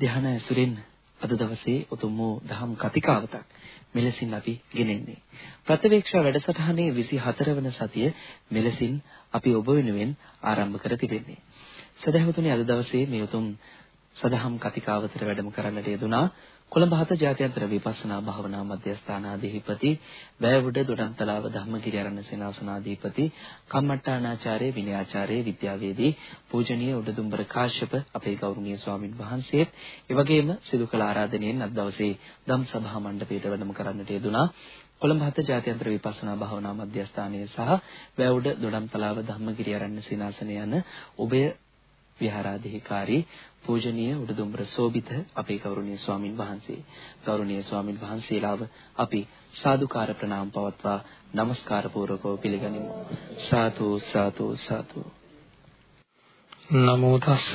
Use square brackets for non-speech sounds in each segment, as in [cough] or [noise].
ප්‍රථම ධ්‍යාන ඇසුරින් අද දවසේ උතුම් වූ දහම් කතිකාවතක් මෙලෙසින් අපි ගෙනෙන්නේ. ප්‍රතිවේක්ෂා වැඩසටහනේ 24 වන සතිය මෙලෙසින් අපි ඔබ වෙනුවෙන් ආරම්භ කර තිබෙන්නේ. සදහවතුනි අද දවසේ මේ උතුම් සදහම් කතිකාවතට වැඩම කරන්නට යෙදුනා කොළඹ හත ජාත්‍යන්තර විපස්සනා භාවනා මධ්‍යස්ථානාධිපති වැයවුඩ දොඩම්තලාව ධම්මගිරි ආරණ්‍ය සේනාසනාධිපති කම්මට්ටානාචාර්ය විනයාචාර්ය විද්‍යාවේදී පූජනීය උඩදුම්බර කාශ්‍යප අපේ ගෞරවනීය ස්වාමින් වහන්සේත් එවැගේම සිදු කළ ආරාධනෙන් අද දවසේ ධම් සභා මණ්ඩපයට වැඩම කරන්නට යෙදුනා කොළඹ හත ජාත්‍යන්තර විපස්සනා භාවනා මධ්‍යස්ථානයේ සහ වැවුඩ දොඩම්තලාව ධම්මගිරි ආරණ්‍ය සේනාසනය යන ඔබේ විහාරාධිකාරී පූජනීය උඩදුම්බර සෝබිත අපේ ගෞරවනීය ස්වාමින් වහන්සේ. ගෞරවනීය ස්වාමින් වහන්සේලාව අපි සාදුකාර ප්‍රණාම පවත්වා নমස්කාර පූර්වකව පිළිගනිමු. සාදු සාදු සාදු. නමෝ තස්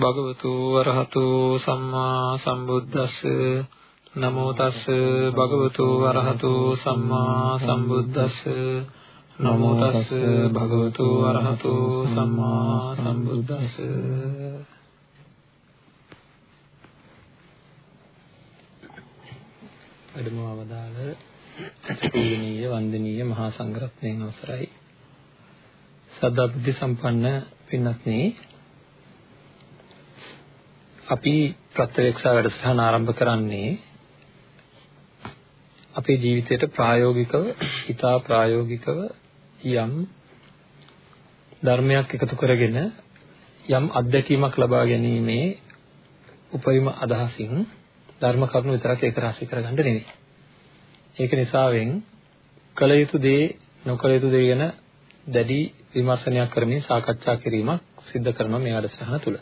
භගවතු වරහතු සම්මා සම්බුද්දස්ස. නමෝ තස් භගවතු වරහතු සම්මා සම්බුද්දස්ස. නමෝ තස් භගවතු අරහතු සම්මා සම්බුද්දස්ස. වැඩම අවදාළ පූජනීය වන්දනීය මහා සංඝරත්නයන් අවසරයි. සදා බුද්ධ සම්පන්න පින්වත්නි අපි ප්‍රත්‍යක්ෂ වැඩසටහන ආරම්භ කරන්නේ අපේ ජීවිතයට ප්‍රායෝගිකව, හිතා ප්‍රායෝගිකව යම් ධර්මයක් එකතු කරගෙන යම් අත්දැකීමක් ලබා ගැනීමේ උපරිම අදහසින් ධර්ම කරුණු විතරක් ඒක රාශී කරගන්න නෙවෙයි. ඒක නිසාවෙන් කල යුතු දේ නොකල යුතු දේ ගැන දැඩි විමර්ශනයක් කරමින් සාකච්ඡා කිරීමක් සිද්ධ කරනවා මේ වැඩසටහන තුළ.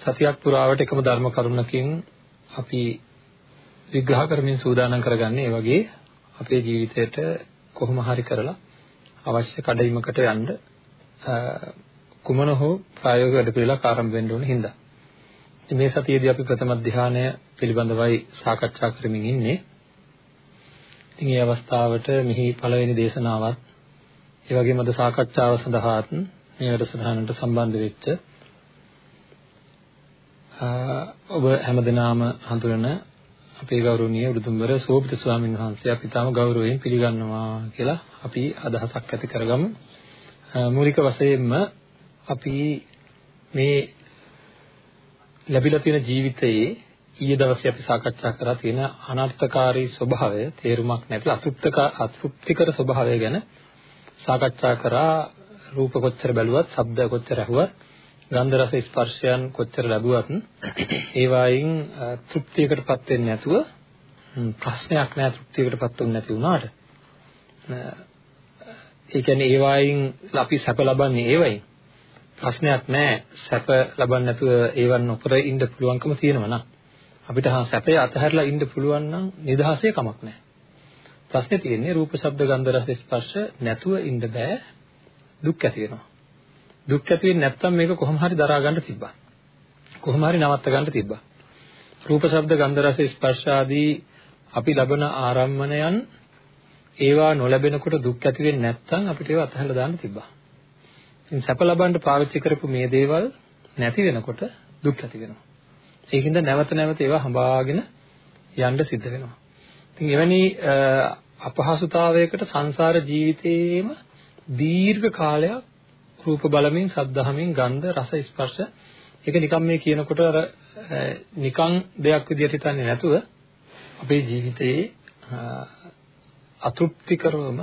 සතියක් පුරාවට එකම ධර්ම කරුණකින් අපි විග්‍රහ කරමින් සූදානම් කරගන්නේ ඒ වගේ අපේ ජීවිතයට කොහොම හරි කරලා අවශ්‍ය කඩයිමකට යන්න කුමන හෝ ප්‍රායෝගික වැඩ පිළිවෙලක් ආරම්භ වෙන්න ඕන හින්දා. ඉතින් මේ සතියේදී අපි ප්‍රථම ධ්‍යානය පිළිබඳවයි සාකච්ඡා කරමින් ඉන්නේ. ඉතින් මේ අවස්ථාවට මෙහි පළවෙනි දේශනාවත් ඒ වගේම අද සාකච්ඡාව සඳහාත් මේ වැඩසටහනට සම්බන්ධ වෙච්ච ඔබ හැමදෙනාම හඳුනන අපේ ගෞරවනීය උඩුදුම්බර සෝපිත ස්වාමීන් වහන්සේ අපි තාම ගෞරවයෙන් පිළිගන්නවා කියලා අපි අදහසක් ඇති කරගමු. මූලික වශයෙන්ම අපි මේ ලැබිලා තියෙන ජීවිතයේ ඊයේ දවසේ අපි සාකච්ඡා කරලා තියෙන අනර්ථකාරී ස්වභාවය තේරුමක් නැති අතෘප්තක අතෘප්තිකර ස්වභාවය ගැන සාකච්ඡා කරා. රූප කොච්චර බැලුවත්, ශබ්ද කොච්චර ඇහුවත් ගන්ධ රස ස්පර්ශයන් කොච්චර ලැබුවත් ඒ වයින් තෘප්තියකටපත් වෙන්නේ නැතුව ප්‍රශ්නයක් නෑ තෘප්තියකටපත් වෙන්නේ නැති වුණාට. ඒ කියන්නේ ඒ වයින් අපි සැප ලබන්නේ ඒ වයින් ප්‍රශ්නයක් නෑ සැප ලබන්නේ නැතුව ඒවන් නොකර ඉන්න පුළුවන්කම තියෙනවා නම් අපිට හා සැපේ අතහැරලා ඉන්න පුළුවන් නම් නිදහසේ කමක් නෑ ප්‍රශ්නේ තියෙන්නේ රූප ශබ්ද ගන්ධ රස ස්පර්ශ නැතුව ඉන්න බෑ දුක් ඇති වෙනවා දුක් ඇති වෙන්නේ නැත්නම් මේක කොහොම හරි දරා ගන්න තිබ්බා. කොහොම හරි නවත්ත ගන්න තිබ්බා. රූප ශබ්ද ගන්ධ රස ස්පර්ශ ආදී අපි ලබන ආරම්මණයන් ඒවා නොලැබෙනකොට දුක් ඇති වෙන්නේ නැත්නම් අපිට ඒවා අතහැරලා දාන්න තිබ්බා. ඉතින් සැප ලබන්න පාවිච්චි කරපු මේ දේවල් නැති වෙනකොට දුක් ඇති වෙනවා. ඒකින්ද නැවත නැවත ඒවා හඹාගෙන යන්න සිද්ධ වෙනවා. ඉතින් එවැනි අපහසුතාවයකට සංසාර ජීවිතයේම දීර්ඝ කාලයක් රූප බලමින් සද්ධාහමින් ගන්ධ රස ස්පර්ශ ඒක නිකම් මේ කියනකොට අර නිකම් දෙයක් විදිහට හිතන්නේ නැතුව අපේ ජීවිතයේ අතෘප්තිකරවම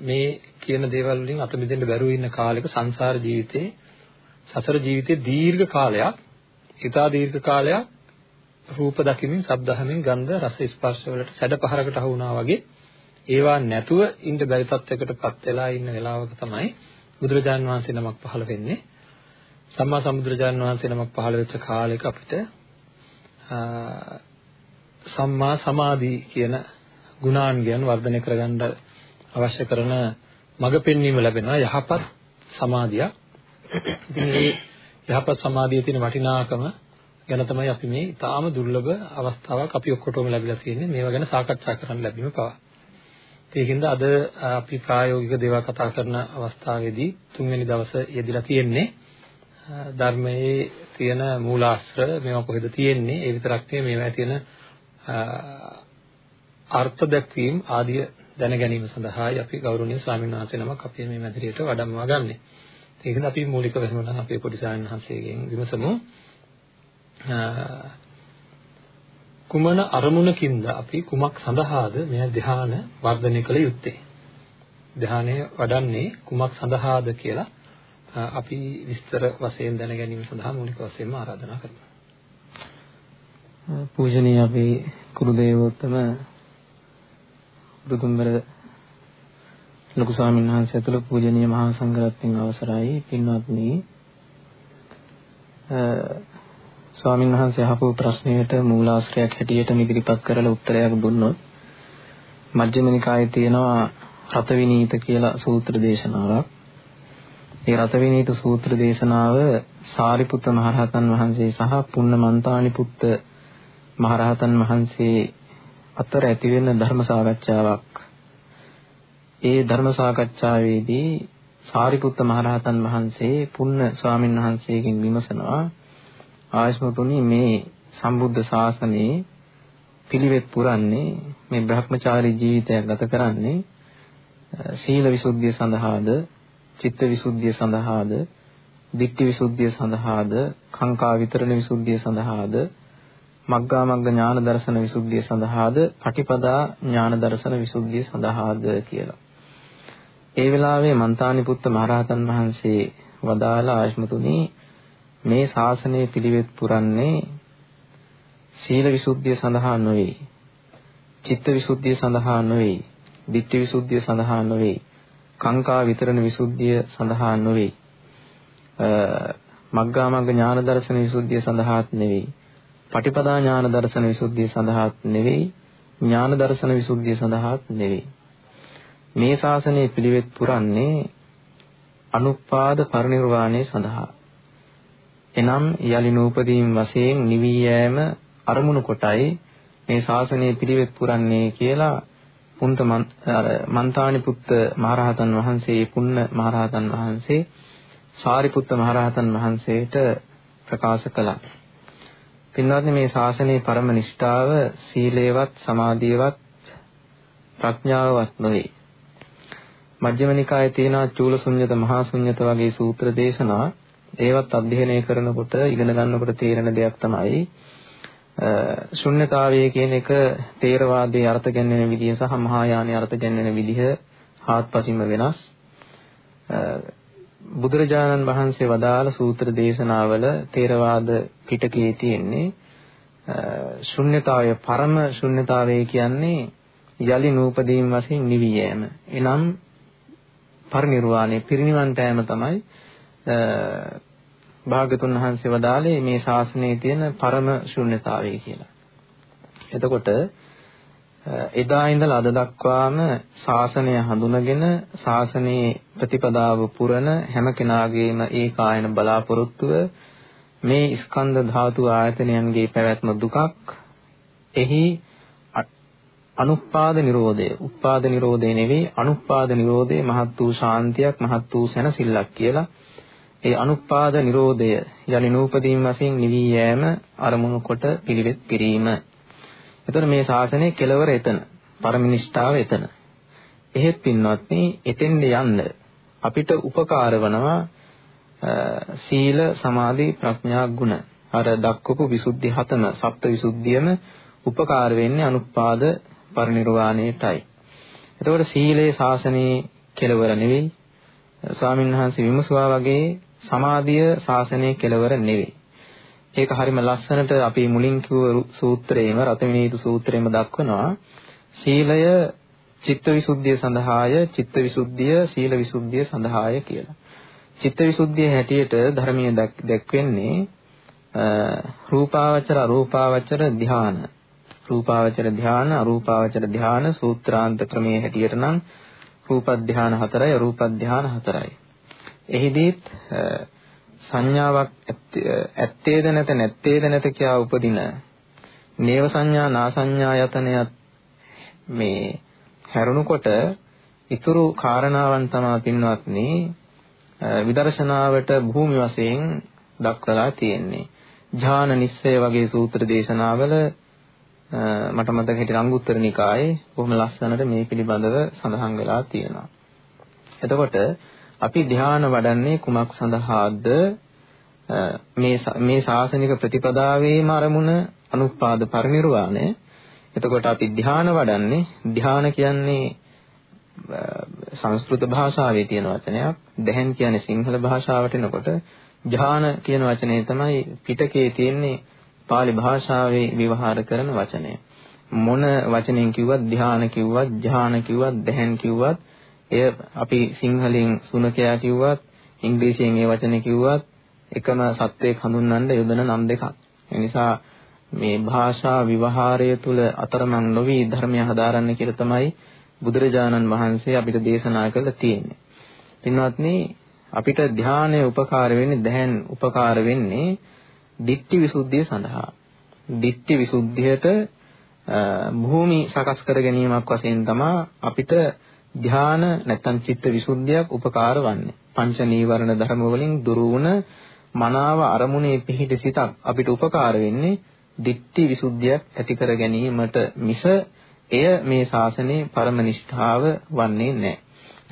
මේ කියන දේවල් වලින් අත මිදෙන්න බැරුව ඉන්න කාලෙක සංසාර ජීවිතේ සතර ජීවිතේ දීර්ඝ කාලයක් ඉතා දීර්ඝ කාලයක් රූප දකිමින් සද්ධාහමින් ගන්ධ රස ස්පර්ශ වලට සැඩ පහරකට අහු වුණා වගේ ඒවා නැතුව ඉන්න බැරි තත්යකටපත් වෙලා ඉන්න වෙලාවක තමයි බුදුරජාන් වහන්සේ නමක් පහළ වෙන්නේ. සම්මා සම්බුදුරජාන් වහන්සේ නමක් පහළ වෙච්ච කාලෙක අපිට සම්මා සමාධි කියන ගුණාංගයන් වර්ධනය කරගන්න අවශ්‍ය කරන මඟ පෙන්වීම ලැබෙනවා යහපත් සමාධිය. ඉතින් මේ යහපත් සමාධියේ තියෙන වටිනාකම ගැන තමයි අපි මේ ඊටාම දුර්ලභ අවස්ථාවක් අපි ඔක්කොටම ලැබිලා තියෙන්නේ මේවා ගැන සාකච්ඡා කරන්න ලැබීම පවා. ඒකින්ද අද අපි ප්‍රායෝගික දේවල් කතා කරන අවස්ථාවේදී තුන්වෙනි දවසේ යෙදিলা තියෙන්නේ ධර්මයේ තියෙන මූලාශ්‍ර මේවා කොහෙද තියෙන්නේ ඒ විතරක් නෙවෙයි මේවා තියෙන අර්ථ දැක්වීම ආදිය දැන ගැනීම සඳහායි අපි ගෞරවනීය ස්වාමීන් වහන්සේ නමක් අපේ මේ මැදිරියට වඩම්මවා ගන්නෙ. ඒකද අපි මූලික වෙනම අපේ පොඩි ස්වාමීන් වහන්සේගෙන් විමසමු. කුමන අරමුණකින්ද අපි කුමක් සඳහාද මේ ධ්‍යාන වර්ධනය කළ යුත්තේ? ධ්‍යානය වඩන්නේ කුමක් සඳහාද කියලා අපි විස්තර වශයෙන් දැන ගැනීම සඳහා මූලික වශයෙන්ම ආරාධනා කරනවා. පූජනීය අපේ කුරු දේවෝත්තම දුදුම්බර ලොකු ස්වාමීන් වහන්සේ ඇතුළු පූජනීය මහා සංඝරත්නයන් අවසරයි පින්වත්නි ස්වාමීන් වහන්සේ අහපු ප්‍රශ්නයට මූලාශ්‍රයක් හැටියට ඉදිරිපත් කරලා උත්තරයක් දුන්නොත් මජ්ක්‍ධිම නිකායේ තියෙනවා රතවිනීත කියලා සූත්‍ර දේශනාවක්. ඒ රතවිනීත සූත්‍ර දේශනාව සාරිපුත්ත මහරහතන් වහන්සේ සහ පුන්නමන්තානි පුත්ත මහරහතන් වහන්සේ අතර ඇති වෙන ධර්ම සාකච්ඡාවක්. ඒ ධර්ම සාකච්ඡාවේදී සාරිපුත්ත මහරහතන් වහන්සේ පුන්න ස්වාමින් වහන්සේගෙන් විමසනවා ආයස්මතුනි මේ සම්බුද්ධ ශාසනයේ පිළිවෙත් පුරන්නේ මේ බ්‍රහ්මචාරී ජීවිතයක් ගත කරන්නේ සීල විසුද්ධිය සඳහාද චිත්ත විසුද්ධිය සඳහාද දිට්ඨි විසුද්ධිය සඳහාද කාංකා විතරණ විසුද්ධිය සඳහාද මග්ගා මග්ග ඥාන දර්ශන විසුද්ධිය සඳහාද පටිපදා ඥාන දර්ශන විසුද්ධිය සඳහාද කියලා. ඒ වෙලාවේ මන්තානි පුත්ත මහරහතන් වහන්සේ වදාළ ආශ්මතුනි මේ ශාසනය පිළිවෙත් පුරන්නේ සීල විසුද්ධිය සඳහා නොවේ. චිත්ත විසුද්ධිය සඳහා නොවේ. ditthi විසුද්ධිය සඳහා නොවේ. කාංකා විතරණ විසුද්ධිය සඳහා නොවේ. මග්ගා මග්ග ඥාන දර්ශන විසුද්ධිය සඳහාත් නෙවෙයි. පටිපදා ඥාන දර්ශන විසුද්ධිය සඳහාත් නෙවෙයි ඥාන දර්ශන විසුද්ධිය සඳහාත් නෙවෙයි මේ ශාසනය පිළිවෙත් පුරන්නේ අනුපාද පරිනිර්වාණය සඳහා එනම් යලි නූපදීන් වශයෙන් නිවි යෑම අරමුණු කොටයි මේ ශාසනය පිළිවෙත් පුරන්නේ කියලා පුන්ත මන්තානි පුත්ත මහරහතන් වහන්සේ පුන්න මහරහතන් වහන්සේ සාරිපුත්ත මහරහතන් වහන්සේට ප්‍රකාශ කළා. පින්වත්නි මේ ශාසනයේ පරම නිෂ්ඨාව සීලේවත් සමාධියවත් ප්‍රඥාවවත් නොවේ. මජ්ක්‍ධිම නිකායේ තියෙන චූල ශුන්්‍යත මහා ශුන්්‍යත වගේ සූත්‍ර දේශනා ඒවත් අධ්‍යයනය කරනකොට ඉගෙන ගන්නකොට තේරෙන දෙයක් තමයි ශුන්්‍යතාවය කියන එක තේරවාදයේ අර්ථ ගැන්වෙන විදිහ සහ මහායානයේ අර්ථ ගැන්වෙන විදිහ හාත්පසින්ම වෙනස්. බුදුරජාණන් වහන්සේ වදාළ සූත්‍ර දේශනාවල තේරවාද පිටකයේ තියෙන්නේ ශුන්්‍යතාවය පරම ශුන්්‍යතාවය කියන්නේ යලි නූපදීන් වශයෙන් නිවි යෑම. එනම් පරිනිර්වාණය පිරිනිවන් පෑම තමයි භාගතුන් වහන්සේ වදාළේ මේ ශාසනයේ තියෙන පරම ශුන්්‍යතාවය කියලා. එතකොට එදා ඉඳලා අද දක්වාම ශාසනය හඳුනගෙන ශාසනයේ ප්‍රතිපදාව පුරන හැම කෙනාගේම ඒ කායන බලාපොරොත්තුව මේ ස්කන්ධ ධාතු ආයතනයන්ගේ පැවැත්ම දුකක්. එහි අනුපාද නිරෝධය. උපාද නිරෝධය නෙවෙයි අනුපාද නිරෝධය මහත් වූ ශාන්තියක් මහත් වූ සැනසෙල්ලක් කියලා. ඒ අනුපාද නිරෝධය යලි නූපදීන් වශයෙන් නිවි යෑම අරමුණු කොට පිළිවෙත් කිරීම. එතකොට මේ ශාසනයේ කෙලවර එතන. පරමිනිෂ්ඨාව එතන. එහෙත් පින්වත්නි එතෙන්ද යන්න අපිට උපකාර වනවා සීල සමාධි ප්‍රඥා ගුණ. අර දක්වපු විසුද්ධි හතම සප්ත විසුද්ධියම උපකාර වෙන්නේ අනුපාද පරිනිර්වාණයටයි. එතකොට සීලේ ශාසනයේ කෙලවර නෙවෙයි. ස්වාමීන් වහන්සේ විමසුවා වගේ සමාධිය ශාසනයේ කෙලවර නෙවෙයි. ඒක හරිම ලස්සනට අපි මුලින් කිව්ව සූත්‍රයේම රතවිනීතු සූත්‍රයේම දක්වනවා සීලය චිත්තවිසුද්ධිය සඳහාය චිත්තවිසුද්ධිය සීලවිසුද්ධිය සඳහාය කියලා. චිත්තවිසුද්ධිය හැටියට ධර්මයේ දැක්වෙන්නේ රූපාවචර අරූපාවචර ධාන. රූපාවචර ධාන අරූපාවචර ධාන සූත්‍රාන්ත ක්‍රමයේ හැටියට නම් රූප ධාන හතරයි අරූප ධාන හතරයි. එහිදීත් සංඥාවක් ඇත්තේද නැත නැත්තේද නැත කියා උපදින නේව සංඥා නා සංඥා යතනයත් මේ හැරුණුකොට ඊතුරු කාරණාවන් තමයි පින්වත්නි විදර්ශනාවට භූමි වශයෙන් දක්වලා තියෙන්නේ. ඥාන නිස්සය වගේ සූත්‍ර දේශනාවල මට මතක හිටිය අංගුත්තර නිකායේ බොහොම ලස්සනට මේ පිළිබඳව සඳහන් වෙලා තියෙනවා. එතකොට අපි ධ්‍යාන වඩන්නේ කුමක් සඳහාද මේ මේ ශාසනික ප්‍රතිපදාවේම අරමුණ අනුපාද පරිනිර්වාණය. එතකොට අපි ධ්‍යාන වඩන්නේ ධ්‍යාන කියන්නේ සංස්කෘත භාෂාවේ තියෙන වචනයක්. දැහැන් කියන්නේ සිංහල භාෂාවට එනකොට ධ්‍යාන කියන වචනේ තමයි පිටකේ තියෙන්නේ pāli භාෂාවේ විවහාර කරන වචනය. මොන වචනෙන් කිව්වත් ධ්‍යාන කිව්වත් ධ්‍යාන කිව්වත් දැහැන් කිව්වත් එය අපි සිංහලෙන් සුනකයා කිව්වත් ඉංග්‍රීසියෙන් ඒ වචනේ කිව්වත් එකම සත්වයක් හඳුන්වන්න යොදන නම් දෙකක්. ඒ නිසා මේ භාෂා විවහාරය තුල අතරමං නොවි ධර්මය හදාරන්න කියලා තමයි බුදුරජාණන් වහන්සේ අපිට දේශනා කළා තියෙන්නේ. පින්වත්නි අපිට ධානය උපකාර වෙන්නේ දැන් උපකාර වෙන්නේ ditthi visuddhiය සඳහා. ditthi visuddhiyට භූමි සකස් කර ගැනීමක් වශයෙන් තමයි අපිට ධාන නැත්නම් චිත්ත විසුද්ධියක් උපකාර වන්නේ. පංච නීවරණ ධර්ම වලින් දුරු වුණ මනාව අරමුණේ පිහිට සිතක් අපිට උපකාර වෙන්නේ ditthi විසුද්ධියක් ඇති කර ගැනීමට මිස එය මේ ශාසනයේ පරම නිෂ්ඨාව වන්නේ නැහැ.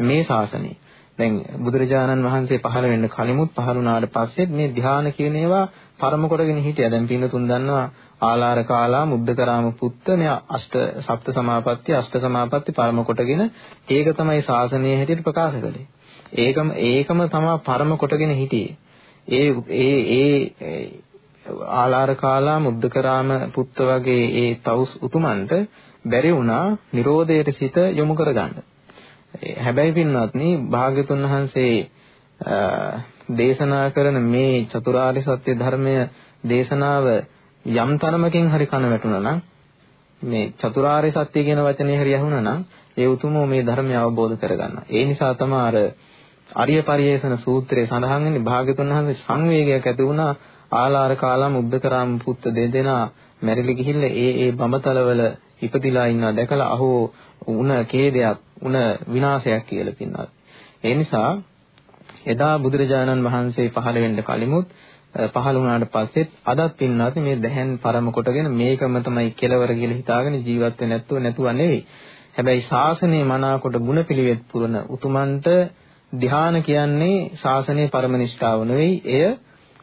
මේ ශාසනය දැන් බුදුරජාණන් වහන්සේ පහළ වෙන්න කලිමුත් පහළ වුණාට පස්සෙත් මේ ධ්‍යාන කියන ඒවා පරම කොටගෙන හිටියා. දැන් පින්නතුන් දන්නවා ආලාර කාලා මුද්දකරාම පුත්ත මේ අෂ්ට සප්ත සමාපatti අෂ්ට සමාපatti පරම කොටගෙන ඒක තමයි ශාසනයේ හැටියට ප්‍රකාශ කළේ. ඒකම ඒකම තමයි පරම කොටගෙන හිටියේ. ඒ ඒ ඒ ආලාර කාලා මුද්දකරාම පුත්ත වගේ ඒ තවුස් උතුමන්ට බැරි වුණා Nirodheට සිත යොමු කරගන්න. හැබැයි පින්වත්නි භාග්‍යතුන් වහන්සේ දේශනා කරන මේ චතුරාර්ය සත්‍ය ධර්මය දේශනාව යම් තරමකින් හරි කන වැටුණා නම් මේ චතුරාර්ය සත්‍ය කියන වචනේ හරි ඇහුණා නම් ඒ උතුමෝ මේ ධර්මය අවබෝධ කරගන්නවා. ඒ නිසා තමයි අර අරිය පරියේෂණ සූත්‍රයේ සඳහන් වෙන්නේ භාග්‍යතුන් වහන්සේ සංවේගයක් ඇති වුණා ආලාර කාලම් උද්දකරාම පුත්ත දෙදෙනා මැරිලි ගිහිල්ලා ඒ ඒ බඹතලවල ඉපදිලා ඉන්නවා දැකලා අහෝ උණ කේදයක් උණ විනාශයක් කියලා පින්නවා. ඒ නිසා එදා බුදුරජාණන් වහන්සේ පහළ වෙන්න කලිමුත් පහළ වුණාට පස්සෙත් අදත් පින්නාත් මේ දැහැන් පරම කොටගෙන මේකම තමයි කෙලවර කියලා හිතාගෙන ජීවත් වෙන්නේ නැතුව නැතුව නෙවෙයි. හැබැයි ශාසනයේ මනාකොට ಗುಣපිලිවෙත් පුරන උතුමන්ට ධ්‍යාන කියන්නේ ශාසනයේ පරම නිෂ්ඨාව නෙවෙයි. එය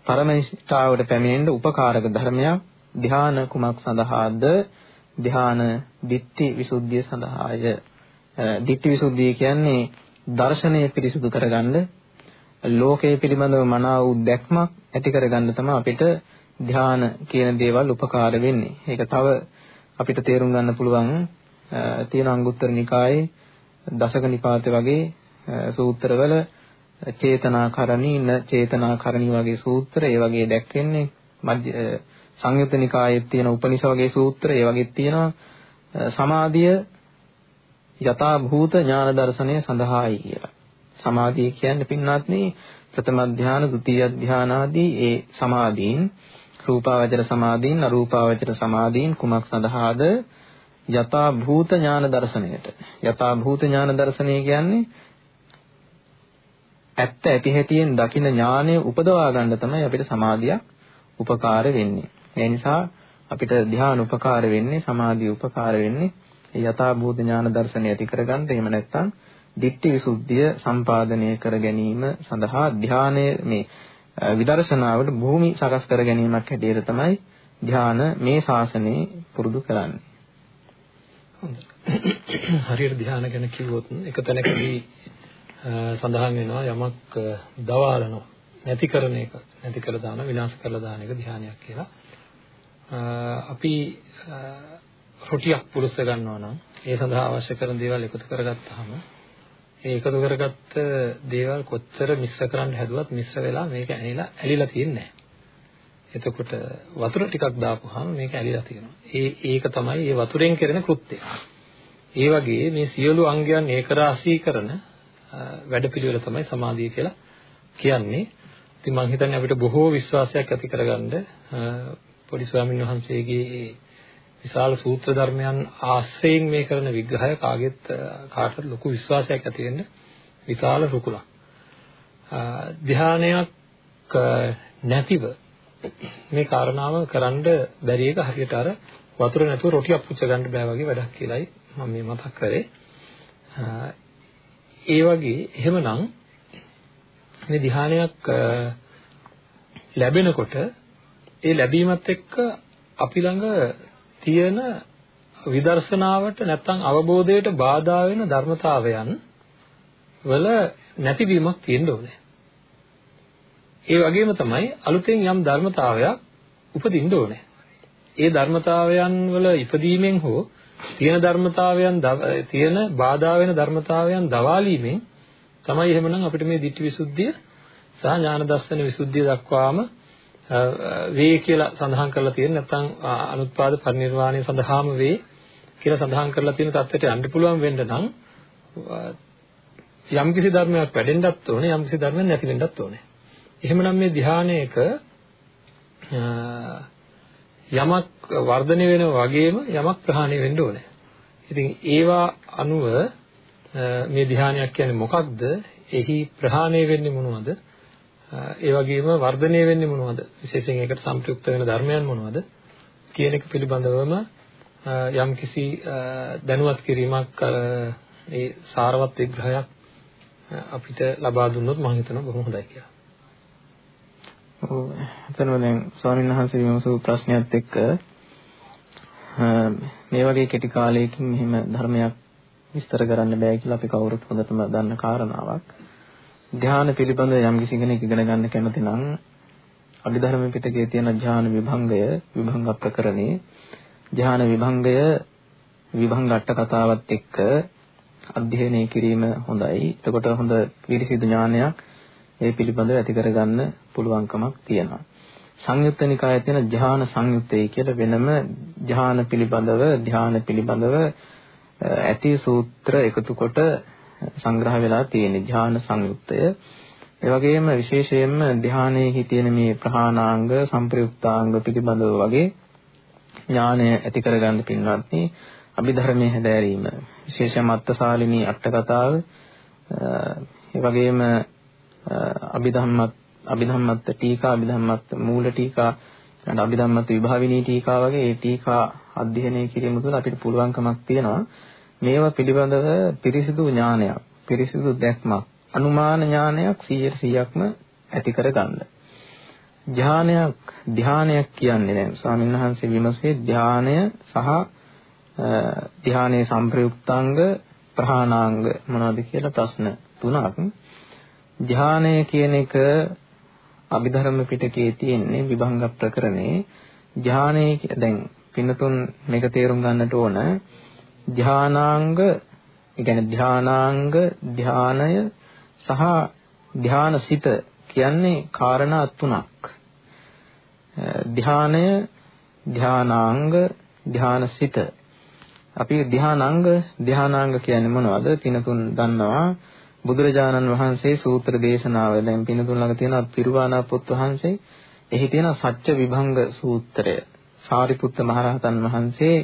පරම නිෂ්ඨාවට පැමිණෙන්න උපකාරක ධර්මයක්. ධ්‍යාන කුමක් සඳහාද? ධ්‍යාන ditthi visuddhiය සඳහාය. ditthi visuddhiය කියන්නේ දර්ශනය පිරිසුදු කරගන්න ලෝකයේ පිළිබඳව මනාව වූ දැක්මක් ඇති කරගන්න තමයි අපිට ධ්‍යාන කියන දේවල් උපකාර වෙන්නේ. ඒක තව අපිට තේරුම් ගන්න පුළුවන් තියෙන අංගුත්තර නිකායේ දසක නිපාතේ වගේ සූත්‍රවල චේතනාකරණී න චේතනාකරණී වගේ සූත්‍ර ඒ වගේ දැක්වෙන්නේ සංයුත්ත නිකායේ තියෙන උපනිෂ වගේ සූත්‍ර ඒ වගේ තියෙනවා සමාධිය යථා භූත ඥාන දර්ශනය සඳහායි කියලා. සමාධිය කියන්නේ පින්නාත්නි ප්‍රථම ධාන, ဒုတိ ය ධාන ආදී ඒ සමාධීන් රූපාවචර සමාධීන්, අරූපාවචර සමාධීන් කුමක් සඳහාද? යථා භූත ඥාන දර්ශනයට. යථා භූත ඥාන දර්ශනය කියන්නේ ඇත්ත ඇති හැටියෙන් දකින ඥානය උපදවා ගන්න තමයි අපිට සමාධියක් උපකාර වෙන්නේ. ඒ නිසා අපිට ධ්‍යාන උපකාර වෙන්නේ සමාධිය උපකාර වෙන්නේ යථා භූත ඥාන දර්ශනය ඇති කරගන්න. එහෙම නැත්නම් ditthi visuddhiය සම්පාදනය කර ගැනීම සඳහා ධ්‍යානයේ මේ විදර්ශනාවට භූමි සකස් කර ගැනීමක් හැටියට තමයි ධ්‍යාන මේ ශාසනයේ පුරුදු කරන්නේ. හරියට ධ්‍යාන ගැන කිව්වොත් එක තැනකදී සඳහන් වෙනවා යමක් දවාලනවා නැති කරන එක නැති කර දාන විනාශ කරලා දාන එක ධ්‍යානයක් කියලා. අපි රොටියක් පුරුස්ස ගන්නවා නම් ඒ සඳහා අවශ්‍ය කරන දේවල් එකතු කරගත්තාම ඒ එකතු කරගත්ත දේවල් කොච්චර මිශ්‍ර කරන්න හැදුවත් මිශ්‍ර වෙලා මේක ඇනිලා ඇලිලා තියෙන්නේ එතකොට වතුර ටිකක් දාපුවාම මේක ඇලිලා තියෙනවා. ඒ ඒක තමයි මේ වතුරෙන් කරන කෘත්‍යය. ඒ වගේ මේ සියලු අංගයන් ඒකරාශී කරන වැඩපිළිවෙල තමයි සමාධිය කියලා කියන්නේ. ඉතින් මම හිතන්නේ අපිට බොහෝ විශ්වාසයක් ඇති කරගන්න පොඩි ස්වාමීන් වහන්සේගේ විශාල සූත්‍ර ධර්මයන් ආශ්‍රයෙන් මේ කරන විග්‍රහය කාගෙත් කාටත් ලොකු විශ්වාසයක් ඇති වෙන්න විශාල රුකුලක්. ධානයක් නැතිව මේ කාරණාව කරන්න බැරි එක හරියට අර වතුර නැතුව රොටියක් පුච්ච ගන්න බෑ වගේ වැඩක් කියලායි මම මේ මතක් කරේ. ඒ වගේ එහෙමනම් මේ ධ්‍යානයක් ලැබෙනකොට ඒ ලැබීමත් එක්ක අපි ළඟ තියෙන විදර්ශනාවට නැත්නම් අවබෝධයට බාධා වෙන ධර්මතාවයන් වල නැතිවීමක් තියෙන්න ඕනේ. ඒ වගේම තමයි අලුතෙන් යම් ධර්මතාවයක් උපදින්න ඕනේ. ඒ ධර්මතාවයන් වල ඉපදීමෙන් හෝ තියෙන ධර්මතාවයන් තියෙන බාධා වෙන ධර්මතාවයන් දවාලීමෙන් තමයි එහෙමනම් අපිට මේ ditthi visuddhiය සහ ඥාන දර්ශන විසුද්ධිය දක්වාම වේ කියලා සඳහන් කරලා තියෙන නැත්නම් අනුත්පාද පරිනිර්වාණය සඳහාම වේ කියලා සඳහන් කරලා තියෙන தත්ත්වයට යන්න පුළුවන් වෙන්න නම් යම්කිසි ධර්මයක් වැඩෙන්නත් ඕනේ යම්කිසි ධර්මයක් නැති වෙන්නත් ඕනේ. එහෙමනම් මේ ධානයක යමක් වර්ධනය වෙනවා වගේම යමක් ප්‍රහාණය වෙන්න ඕනේ. ඉතින් ඒවා අනුව මේ ධානයක් කියන්නේ මොකක්ද? එහි ප්‍රහාණය වෙන්නේ මොනවද? ඒ වගේම වර්ධනය වෙන්නේ මොනවද? විශේෂයෙන් ඒකට සම්ප්‍රයුක්ත වෙන ධර්මයන් මොනවද? කියන එක පිළිබඳවම යම්කිසි දැනුවත් කිරීමක් ඒ සාරවත් විග්‍රහයක් අපිට ලබා දුන්නොත් මම හිතනවා බොහොම හොඳයි කියලා. ඔව් එතනම දැන් ස්වාමීන් වහන්සේ විමසූ ප්‍රශ්නයත් එක්ක මේ වගේ කෙටි කාලයකින් මෙහෙම ධර්මයක් විස්තර කරන්න බෑ කියලා අපි කවුරුත් හොඳටම දන්න කාරණාවක්. ධ්‍යාන පිළිබඳ යම් කිසි කෙනෙක් ඉගෙන ගන්න කැමති නම් අභිධර්ම පිටකයේ තියෙන ධ්‍යාන විභංගය විභංග ප්‍රකරණේ ධ්‍යාන විභංගය විභංග අට කතාවත් එක්ක අධ්‍යයනය කිරීම හොඳයි. එතකොට හොඳ පිරිසිදු ඥානයක් ඒ පිළිබඳව ඇති කරගන්න පුළුවන්කමක් තියෙනවා. සංයුත්ත නිකායේ තියෙන ධ්‍යාන සංයුත්තේ කියලා වෙනම ධ්‍යාන පිළිබඳව ධ්‍යාන පිළිබඳව ඇති සූත්‍ර එකතු කොට සංග්‍රහ වෙලා තියෙන ධ්‍යාන සංයුත්තය. ඒ වගේම විශේෂයෙන්ම ධ්‍යානයේ තියෙන මේ ප්‍රහාණාංග සම්ප්‍රයුක්තාංග පිළිබඳව වගේ ඥානය ඇති කරගන්න පින්වත්නි අභිධර්මයේ හැදෑරීම විශේෂයෙන්ම අත්තසාලිනී අට කතාව ඒ වගේම අභිධම්මත් අභිධම්මත් ටීකා අභිධම්මත් මූල ටීකා ඊට අභිධම්මත් විභාවිනී ටීකා වගේ ඒ ටීකා අධ්‍යයනය කිරීම තුළ අපිට පුළුවන්කමක් තියෙනවා මේවා පිළිබඳව පිරිසිදු ඥානයක් පිරිසිදු දැක්මක් අනුමාන ඥානයක් 100%ක්ම ඇති කරගන්න. ධානයක් ධානයක් කියන්නේ දැන් ස්වාමීන් වහන්සේ විමසේ ධානය සහ ධානයේ සංප්‍රයුක්තාංග ප්‍රහාණාංග මොනවද කියලා ප්‍රශ්න තුනක්. ධානය කියන එක අභිධර්ම පිටකයේ තියෙන්නේ විභංග ප්‍රකරණේ ධානය දැන් පින්නතුන් මේක තේරුම් ගන්නට ඕන ධානාංග ඒ කියන්නේ ධානාංග ධානය සහ ධානසිත කියන්නේ කාරණා තුනක් ධානය ධානාංග ධානසිත අපි ධානාංග ධානාංග කියන්නේ මොනවද? පිනතුන් දන්නවා. බුදුරජාණන් වහන්සේ සූත්‍ර දේශනාව දැන් පිනතුන් ළඟ තියෙන පිරුවානා පොත් වහන්සේ එහි තියෙන සත්‍ය විභංග සූත්‍රය. සාරිපුත්ත මහරහතන් වහන්සේ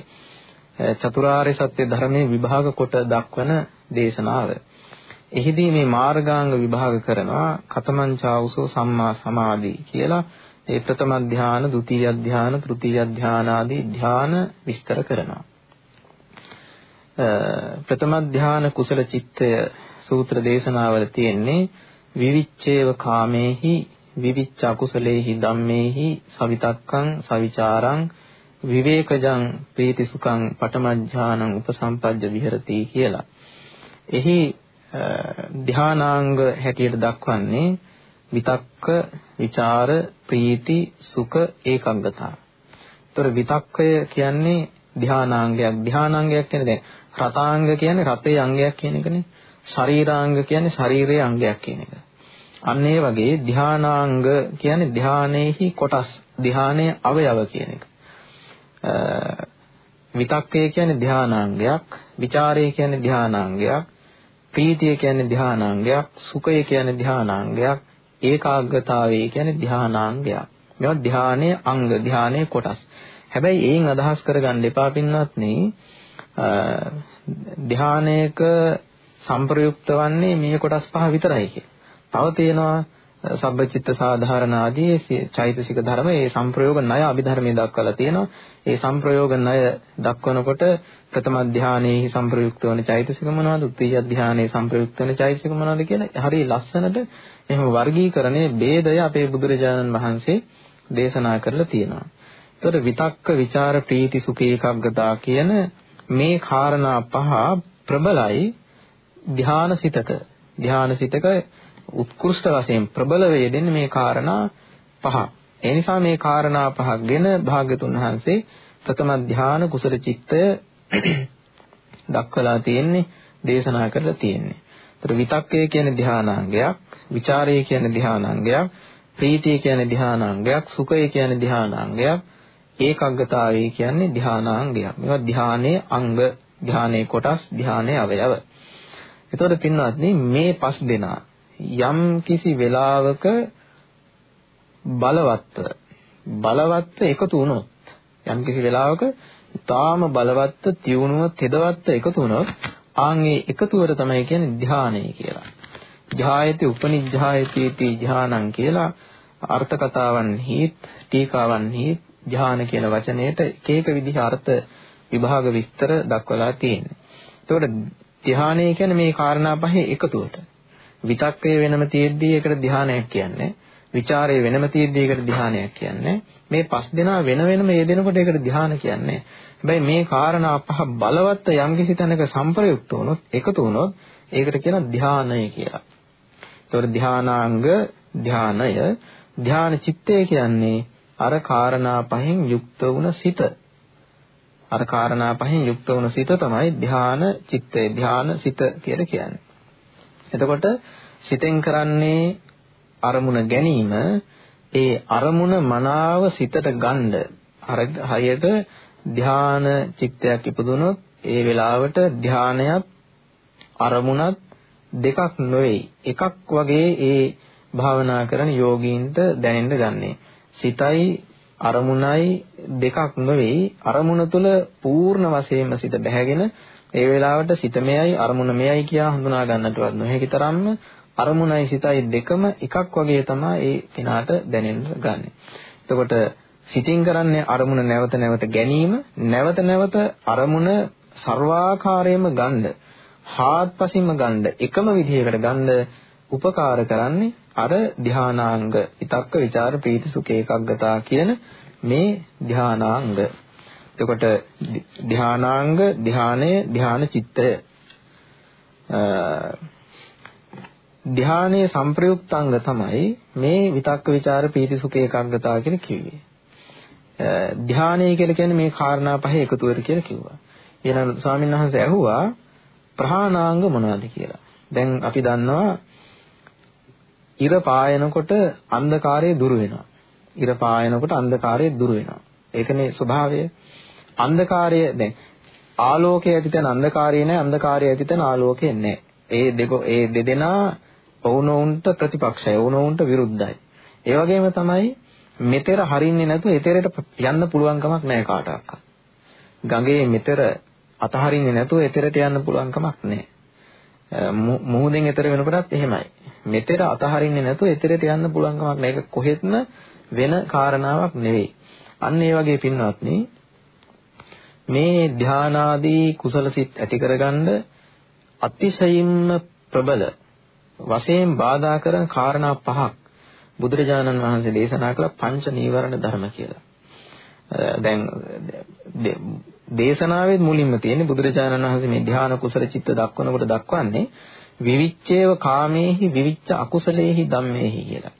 චතුරාර්ය සත්‍ය ධර්මයේ විභාග කොට දක්වන දේශනාව. එහිදී මේ මාර්ගාංග විභාග කරනවා කතමංචාවුසෝ සම්මා සමාධි කියලා ඒ ප්‍රථම ධානය, ဒုတိ ය ධානය, තෘතීය ධානය ආදී ධාන විස්තර කරනවා. ප්‍රථම ධාන කුසල චිත්තය සූත්‍ර දේශනාවල තියෙන්නේ විවිච්ඡේව කාමේහි විවිච්ඡ අකුසලේහි ධම්මේහි සවිතක්කං සවිචාරං විවේකජං ප්‍රීති සුඛං පඨමඥානං උපසම්පජ්ජ විහෙරති කියලා. එහි ධානාංග හැටියට දක්වන්නේ විතක්ක, ਵਿਚාර, ප්‍රීති, සුඛ, ඒකාග්‍රතාව. ඒතර විතක්කය කියන්නේ ධානාංගයක්. ධානාංගයක් කියන්නේ දැන් රතාංග කියන්නේ රතේ අංගයක් කියන එකනේ. ශරීරාංග කියන්නේ ශරීරයේ අංගයක් කියන එක. අන්න ඒ වගේ ධානාංග කියන්නේ ධානයේහි කොටස්, ධානයේ අවයව කියන එක. විතක්කය කියන්නේ ධානාංගයක්, ਵਿਚාරය කියන්නේ ධානාංගයක්, ප්‍රීතිය කියන්නේ ධානාංගයක්, සුඛය කියන්නේ ධානාංගයක්, ඒකාග්‍රතාවය කියන්නේ ධානාංගයක්. මේවා ධානයේ අංග, ධානයේ කොටස්. හැබැයි ඒන් අදහස් කරගන්න එපා පින්නත් නේ ධානයක සම්ප්‍රයුක්ත වන්නේ මේ කොටස් පහ විතරයි කිය. තව තියෙනවා සබ්බචිත්ත සාධාරණ ආදී චෛතසික ධර්ම ඒ සංප්‍රයෝග ණය අභිධර්මයේ දක්වලා තියෙනවා. ඒ සංප්‍රයෝග ණය දක්වනකොට ප්‍රථම ධානයේහි සංප්‍රයුක්ත වන චෛතසික මොනවද? ද්විතිය ධානයේ සංප්‍රයුක්ත වන චෛතසික මොනවද කියලා හරි ලස්සනට එහෙම වර්ගීකරණයේ ભેදය අපේ බුදුරජාණන් වහන්සේ දේශනා කරලා තියෙනවා. එතකොට විතක්ක, ਵਿਚාර, ප්‍රීති, සුඛ, ඒකාග්‍රතාව කියන මේ කාරණා පහ ප්‍රබලයි ධානසිතක. ධානසිතක උත්කෘෂ්ඨ වශයෙන් ප්‍රබල වේදෙන්නේ මේ කාරණා පහ. ඒ නිසා මේ කාරණා පහගෙන භාග්‍යතුන් වහන්සේ ප්‍රථම ධාන කුසල චිත්තය [clears throat] දක්වලා තියෙන්නේ දේශනා කරලා තියෙන්නේ. ඒතර විතක්කය කියන්නේ ධානාංගයක්, ਵਿਚාරය කියන්නේ ධානාංගයක්, ප්‍රීතිය කියන්නේ ධානාංගයක්, සුඛය කියන්නේ ධානාංගයක්, ඒකග්ගතාවය කියන්නේ ධානාංගයක්. මේවා ධානයේ අංග, ධානයේ කොටස්, ධානයේ අවයව. එතකොට පින්වත්නි මේ පස් දෙනා යම් කිසි වෙලාවක බලවත්ව බලවත්ව එකතු වුණොත් යම් කිසි වෙලාවක ඊටාම බලවත්ව තියුණුව තෙදවත්ව එකතු වුණොත් ආන්ගේ එකතුවට තමයි කියන්නේ ධානය කියලා. ධායති උපනිජ්ජායති ති ධානං කියලා අර්ථ කතාවන්හි ටීකාවන්හි ධාන කියන වචනයට එක එක විදිහ අර්ථ විභාග විස්තර දක්වලා තියෙනවා. එතකොට ධානය කියන්නේ මේ කාරණා පහේ එකතුවට. විතක්කය වෙනම තියෙද්දී ඒකට ධානයක් කියන්නේ. ਵਿਚාරය වෙනම තියෙද්දී ඒකට ධානයක් කියන්නේ. මේ පස් දෙනා වෙන වෙනම මේ දෙනකොට ඒකට ධාන කියන්නේ. හැබැයි මේ කාරණා පහ බලවත් යම්කිසි තැනක සංප්‍රයුක්ත වුණොත් එකතු වුණොත් ඒකට කියන ධානය කියලා. ඒතකොට ධානාංග ධානය ධාන චිත්තය කියන්නේ අර කාරණා පහෙන් යුක්ත වුණ සිත. අර කාරණා පහෙන් යුක්ත වුණ සිත තමයි ධාන චිත්තය ධාන සිත කියලා කියන්නේ. එතකොට සිතෙන් කරන්නේ අරමුණ ගැනීම ඒ අරමුණ මනාව සිතට ගන්න අර හරියට ධාන චිත්තයක් ඉපදුනොත් ඒ වෙලාවට ධානයත් අරමුණත් දෙකක් නෙවෙයි එකක් වගේ ඒ භාවනා කරන යෝගීන්ට දැනෙන්න ගන්නේ. සිතයි අරමුණයි දෙකක් නෙවෙයි අරමුණ තුළ පූර්ණ වශයෙන්ම සිත බැහැගෙන ඒ වෙලාවට සිත මෙයයි අරමුණ මෙයයි කියා හඳුනා ගන්නටවත් නොහැකි තරම්ම අරමුණයි සිතයි දෙකම එකක් වගේ තමයි ඒ කෙනාට දැනෙන්න ගන්න. එතකොට සිතින් කරන්නේ අරමුණ නැවත නැවත ගැනීම, නැවත නැවත අරමුණ ਸਰවාකාරයෙන්ම ගන්න, හාත්පසින්ම ගන්න, එකම විදිහකට ගන්න උපකාර කරන්නේ අර ධානාංග, ිතක්ක, ਵਿਚාර, ප්‍රීති, සුඛ ඒකග්ගතා කියන මේ ධානාංග එතකොට ධානාංග ධානය ධාන චිත්තය ධානයේ සංප්‍රයුක්තාංග තමයි මේ විතක්ක ਵਿਚාර පීති සුඛ ඒකාග්‍රතාව කියන කිව්වේ. ධානය කියලා කියන්නේ මේ කාරණා පහ එකතුවට කියලා කිව්වා. ඊළඟ ස්වාමීන් වහන්සේ ඇහුවා ප්‍රහාණාංග මොනවද කියලා. දැන් අපි දන්නවා ඉර පායනකොට අන්ධකාරය දුර වෙනවා. ඉර පායනකොට අන්ධකාරය දුර වෙනවා. ඒකනේ ස්වභාවය. අන්ධකාරය දැන් ආලෝකය ඇති තැන අන්ධකාරය නැහැ අන්ධකාරය ඇති තැන ආලෝකය නැහැ. ඒ දෙක ඒ දෙදෙනා ඔවුනොවුන්ට ප්‍රතිපක්ෂයි ඔවුනොවුන්ට විරුද්ධයි. ඒ වගේම තමයි මෙතෙර හරින්නේ නැතුව එතෙරට යන්න පුළුවන් කමක් නැහැ කාටවත්. ගඟේ මෙතෙර අතහරින්නේ නැතුව එතෙරට යන්න පුළුවන් කමක් නැහැ. මුහුදෙන් එතර වෙනකොටත් එහෙමයි. මෙතෙර අතහරින්නේ නැතුව එතෙරට යන්න පුළුවන් කමක් නැහැ. ඒක කොහෙත්ම වෙන කාරණාවක් නෙවෙයි. අන්න ඒ වගේ පින්වත්නි මේ ධානාදී කුසල සිත් ඇති කරගන්න අතිශයින්ම ප්‍රබල වශයෙන් බාධා කරන කාරණා පහක් බුදුරජාණන් වහන්සේ දේශනා කළ පංච නීවරණ ධර්ම කියලා. දැන් දේශනාවේ මුලින්ම තියෙන්නේ බුදුරජාණන් වහන්සේ මේ ධ්‍යාන කුසල චිත්ත දක්වනකොට දක්වන්නේ විවිච්ඡේව කාමේහි විවිච්ඡ අකුසලේහි ධම්මේහි කියලා.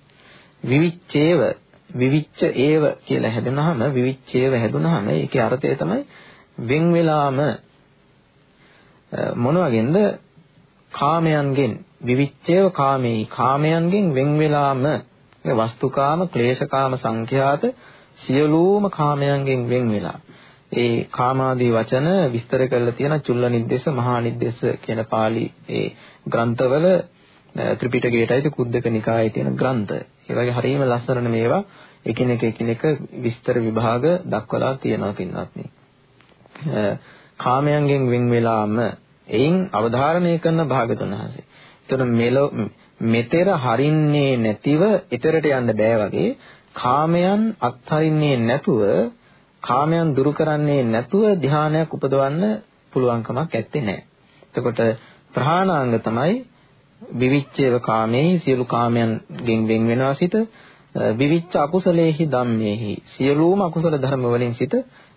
විවිච්ඡේව විවිච්ඡ ඒව කියලා හැදුනහම විවිච්ඡේව හැදුනහම ඒකේ අර්ථය තමයි වෙන් වෙලාම මොන වගේන්ද කාමයන්ගෙන් විවිච්ඡේව කාමේ කාමයන්ගෙන් වෙන් වෙලාම වස්තුකාම ක්ලේශකාම සංඛ්‍යාත සියලුම කාමයන්ගෙන් වෙන් වෙලා ඒ කාමාදී වචන විස්තර කරලා තියෙන චුල්ල නිද්දේශ මහා නිද්දේශ කියන pāli ඒ ග්‍රන්ථවල ත්‍රිපිටකයටයි කුද්දක නිකායේ තියෙන ග්‍රන්ථ. ඒ වගේ හරියම ලස්සන මේවා එකිනෙක එකිනෙක විස්තර විභාග දක්වලා තියෙනවා පින්වත්නි. කාමයන්ගෙන් වෙන් වෙලාම එයින් අවධාරණය කරන භාගතුන් වහන්සේ. එතන මෙලො මෙතෙර හරින්නේ නැතිව ඊතරට යන්න බෑ වගේ කාමයන් අත්හරින්නේ නැතුව කාමයන් දුරු කරන්නේ නැතුව ධානයක් උපදවන්න පුළුවන්කමක් ඇත්තේ නැහැ. එතකොට ප්‍රහාණාංග තමයි විවිච්ඡේව කාමයේ සියලු කාමයන්ගෙන් වෙන් වෙනවා සිට විවිච්ඡ අකුසලේහි ධම්මේහි සියලුම අකුසල ධර්ම වලින් සිට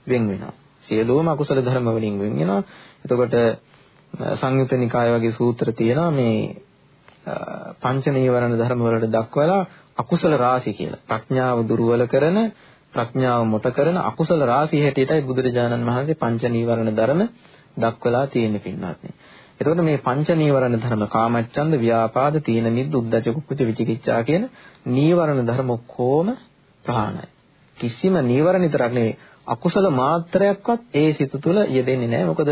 වෙන් වෙනවා. සියලුම අකුසල ධර්ම වලින් වෙන් වෙනවා. එතකොට සංයුත නිකාය වගේ සූත්‍ර තියෙනවා මේ පංච නීවරණ ධර්ම වලට දක්වලා අකුසල රාශි කියලා. ප්‍රඥාව දුර්වල කරන ප්‍රඥාව මොට කරන අකුසල රාශිය හැටියටයි බුදුරජාණන් වහන්සේ පංච නීවරණ ධර්ම දක්වලා තියෙන්නේ පින්වත්නි. එතකොට මේ පංච නීවරණ ධර්ම කාමච්ඡන්ද ව්‍යාපාද තීන මිද්ද උද්ධච්ච කුක්කුච්ච විචිකිච්ඡා කියන නීවරණ ධර්ම කොහොම ප්‍රහාණය. කිසිම නීවරණ විතරක් නෙවෙයි අකුසල මාත්‍රයක්වත් ඒ සිත තුළ යෙදෙන්නේ නැහැ. මොකද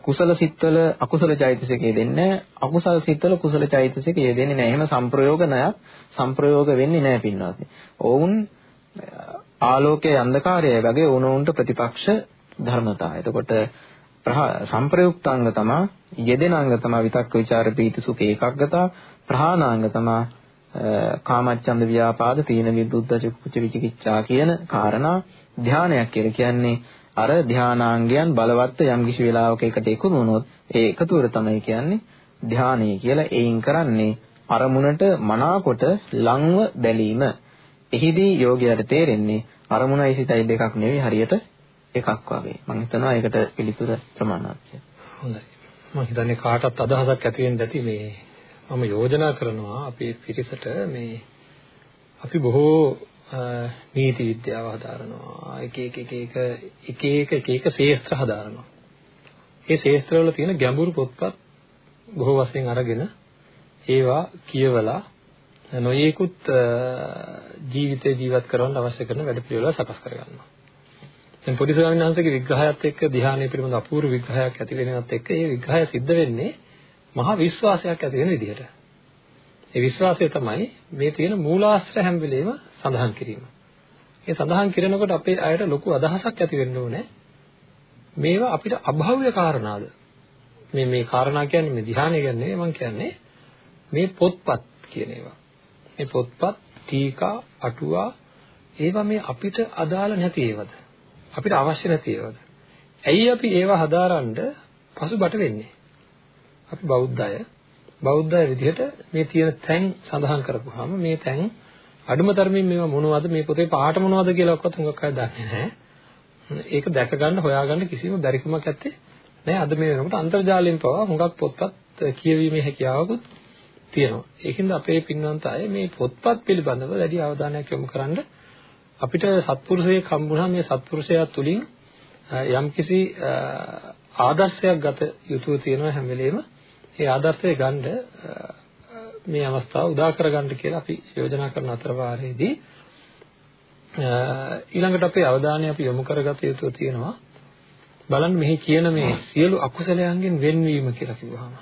කුසල සිත්වල අකුසල චෛතසිකය දෙන්නේ අකුසල සිත්වල කුසල චෛතසිකය දෙන්නේ නැහැ. එහෙම සංප්‍රයෝග නැයක් සංප්‍රයෝග වෙන්නේ නැහැ පින්වත්නි. ඔවුන් ආලෝකයේ අන්ධකාරයයි වගේ උණුන්ට ප්‍රතිපක්ෂ ධර්මතා. එතකොට සංප්‍රයුක්තාංග තමයි යෙදෙනාංග තමයි විතක්ක ਵਿਚාර ප්‍රීති සුඛ ඒකග්ගතා ප්‍රහාණාංග තමයි කාමච්ඡන්ද ව්‍යාපාද තීන විදුද්ධ කුච්ච විචිකිච්ඡා කියන කාරණා ධානයක් කියලා කියන්නේ අර ධානාංගයන් බලවත් යම් කිසි වෙලාවක එකට එකතු වුණොත් ඒ එකතුවර තමයි කියන්නේ ධානය කියලා එයින් කරන්නේ අරමුණට මනාකොට ලංව බැලීම. එහිදී යෝගයට තේරෙන්නේ අරමුණයි සිතයි දෙකක් නෙවෙයි හරියට එකක් වගේ. මම හිතනවා ඒකට පිළිතුර ප්‍රමාණවත් කියලා. හොඳයි. මම හිතන්නේ කාටත් අදහසක් ඇති වෙන්න ඇති මේ මම යෝජනා කරනවා අපේ පිරිසට මේ අපි බොහෝ නීති විද්‍යාව හදාරනවා එක එක එක එක එක එක එක එක ශේස්ත්‍ර හදාරනවා. ඒ ශේස්ත්‍රවල තියෙන ගැඹුරු පොත්පත් බොහෝ වශයෙන් අරගෙන ඒවා කියවලා නොයේකුත් ජීවිතේ ජීවත් කරවන්න අවශ්‍ය කරන වැඩ පිළිවෙල සකස් කරගන්නවා. දැන් පොඩි ස්වාමීන් වහන්සේගේ විග්‍රහයත් එක්ක ධ්‍යානය පිළිබඳ අපූර්ව විග්‍රහයක් ඇති වෙනවත් එක්ක ඒ විග්‍රහය සිද්ධ වෙන්නේ මහා විශ්වාසයක් ඇති වෙන විදිහට. ඒ විශ්වාසය තමයි මේ තියෙන මූලාශ්‍ර හැම වෙලේම සඳහන් කිරීම. ඒ සඳහන් කරනකොට අපේ අයට ලොකු අදහසක් ඇති වෙන්න ඕනේ. මේවා අපිට අභව්‍ය කාරණාද? මේ මේ කාරණා කියන්නේ මේ ධ්‍යානය කියන්නේ මම කියන්නේ මේ පොත්පත් කියන ඒවා. මේ පොත්පත්, ටීකා, අටුවා ඒවා මේ අපිට අදාළ නැති ඒවාද? අපිට අවශ්‍ය නැති ඒවාද? ඇයි අපි ඒවා හදාරන්න පසුබට වෙන්නේ? අපි බෞද්ධ අය බෞද්ධ අය විදිහට මේ තියෙන තැන් සඳහන් කරපුවාම මේ තැන් අඩුම තරමින් මේවා මොනවද මේ පොතේ පාට මොනවද කියලා ඔක්කොත් හුඟක් අය දන්නේ නැහැ. ඒක දැක ගන්න හොයාගන්න කිසිම බැරිකමක් නැත්තේ නෑ අද මේ වෙනකොට අන්තර්ජාලයෙන් පවා හුඟක් පොත්පත් කියවීමේ හැකියාවකුත් තියෙනවා. ඒකින්ද අපේ පින්වන්ත අය මේ පොත්පත් පිළිබඳව වැඩි අවධානයක් යොමු කරන්න අපිට සත්පුරුෂයෙක් හම්බුනහම මේ සත්පුරුෂයා තුලින් යම්කිසි ආදර්ශයක් ගත යුතුව තියෙනවා හැම වෙලෙම ඒ ආදර්ශය ගන්න මේ අවස්ථාව උදා කරගන්න කියලා අපි යෝජනා කරන අතර වාරයේදී ඊළඟට අපේ අවධානය අපි යොමු කරගත යුතු තියෙනවා බලන්න මෙහි කියන මේ සියලු අකුසලයන්ගෙන් වෙන්වීම කියලා කිව්වහම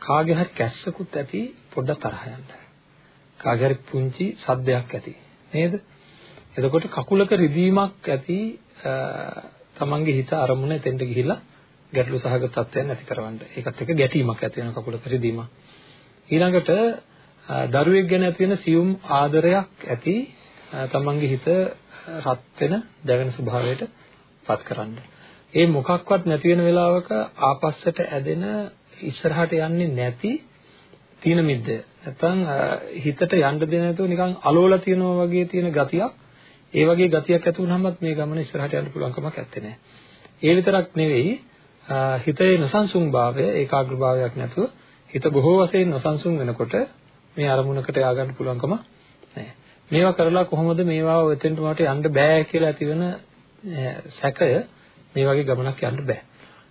කාගේ හරි කැස්සකුත් ඇති පොඩ්ඩක් තරහ යන්න කාගේ හරි පුංචි සද්දයක් ඇති නේද එතකොට කකුලක රිදීමක් ඇති තමන්ගේ හිත අරමුණ එතෙන්ට ගිහිල්ලා ගැටලු සහගත තත්ත්වයන් ඇති කරවන්න. ඒකත් එක්ක ගැටීමක් ඇති වෙන කකුලක රිදීමක්. ඊළඟට දරුවෙක් ගැන ඇති වෙන සියුම් ආදරයක් ඇති තමන්ගේ හිත රත් වෙන දැවෙන ස්වභාවයට පත් කරන්න. ඒ මොකක්වත් නැති වෙන වෙලාවක ආපස්සට ඇදෙන ඉස්සරහට යන්නේ නැති තීන මිද්ද. නැත්තම් හිතට යන්න දෙන්නේ නැතුව නිකන් අලෝලා තියනවා වගේ තියෙන ගතියක්. ඒ වගේ ගතියක් ඇති වුනහමත් මේ ගමන ඉස්සරහට යන්න පුළුවන් කමක් නැත්තේ. ඒ විතරක් නෙවෙයි හිතේ නොසන්සුන්භාවය ඒකාග්‍රභාවයක් නැතුව හිත බොහෝ වශයෙන් නොසන්සුන් වෙනකොට මේ අරමුණකට ය아가න්න පුළුවන්කම නැහැ. මේවා කරලා කොහොමද මේවා වෙතෙන්ට මට යන්න බෑ කියලා ඇතිවෙන සැකය මේ වගේ ගමනක් යන්න බෑ.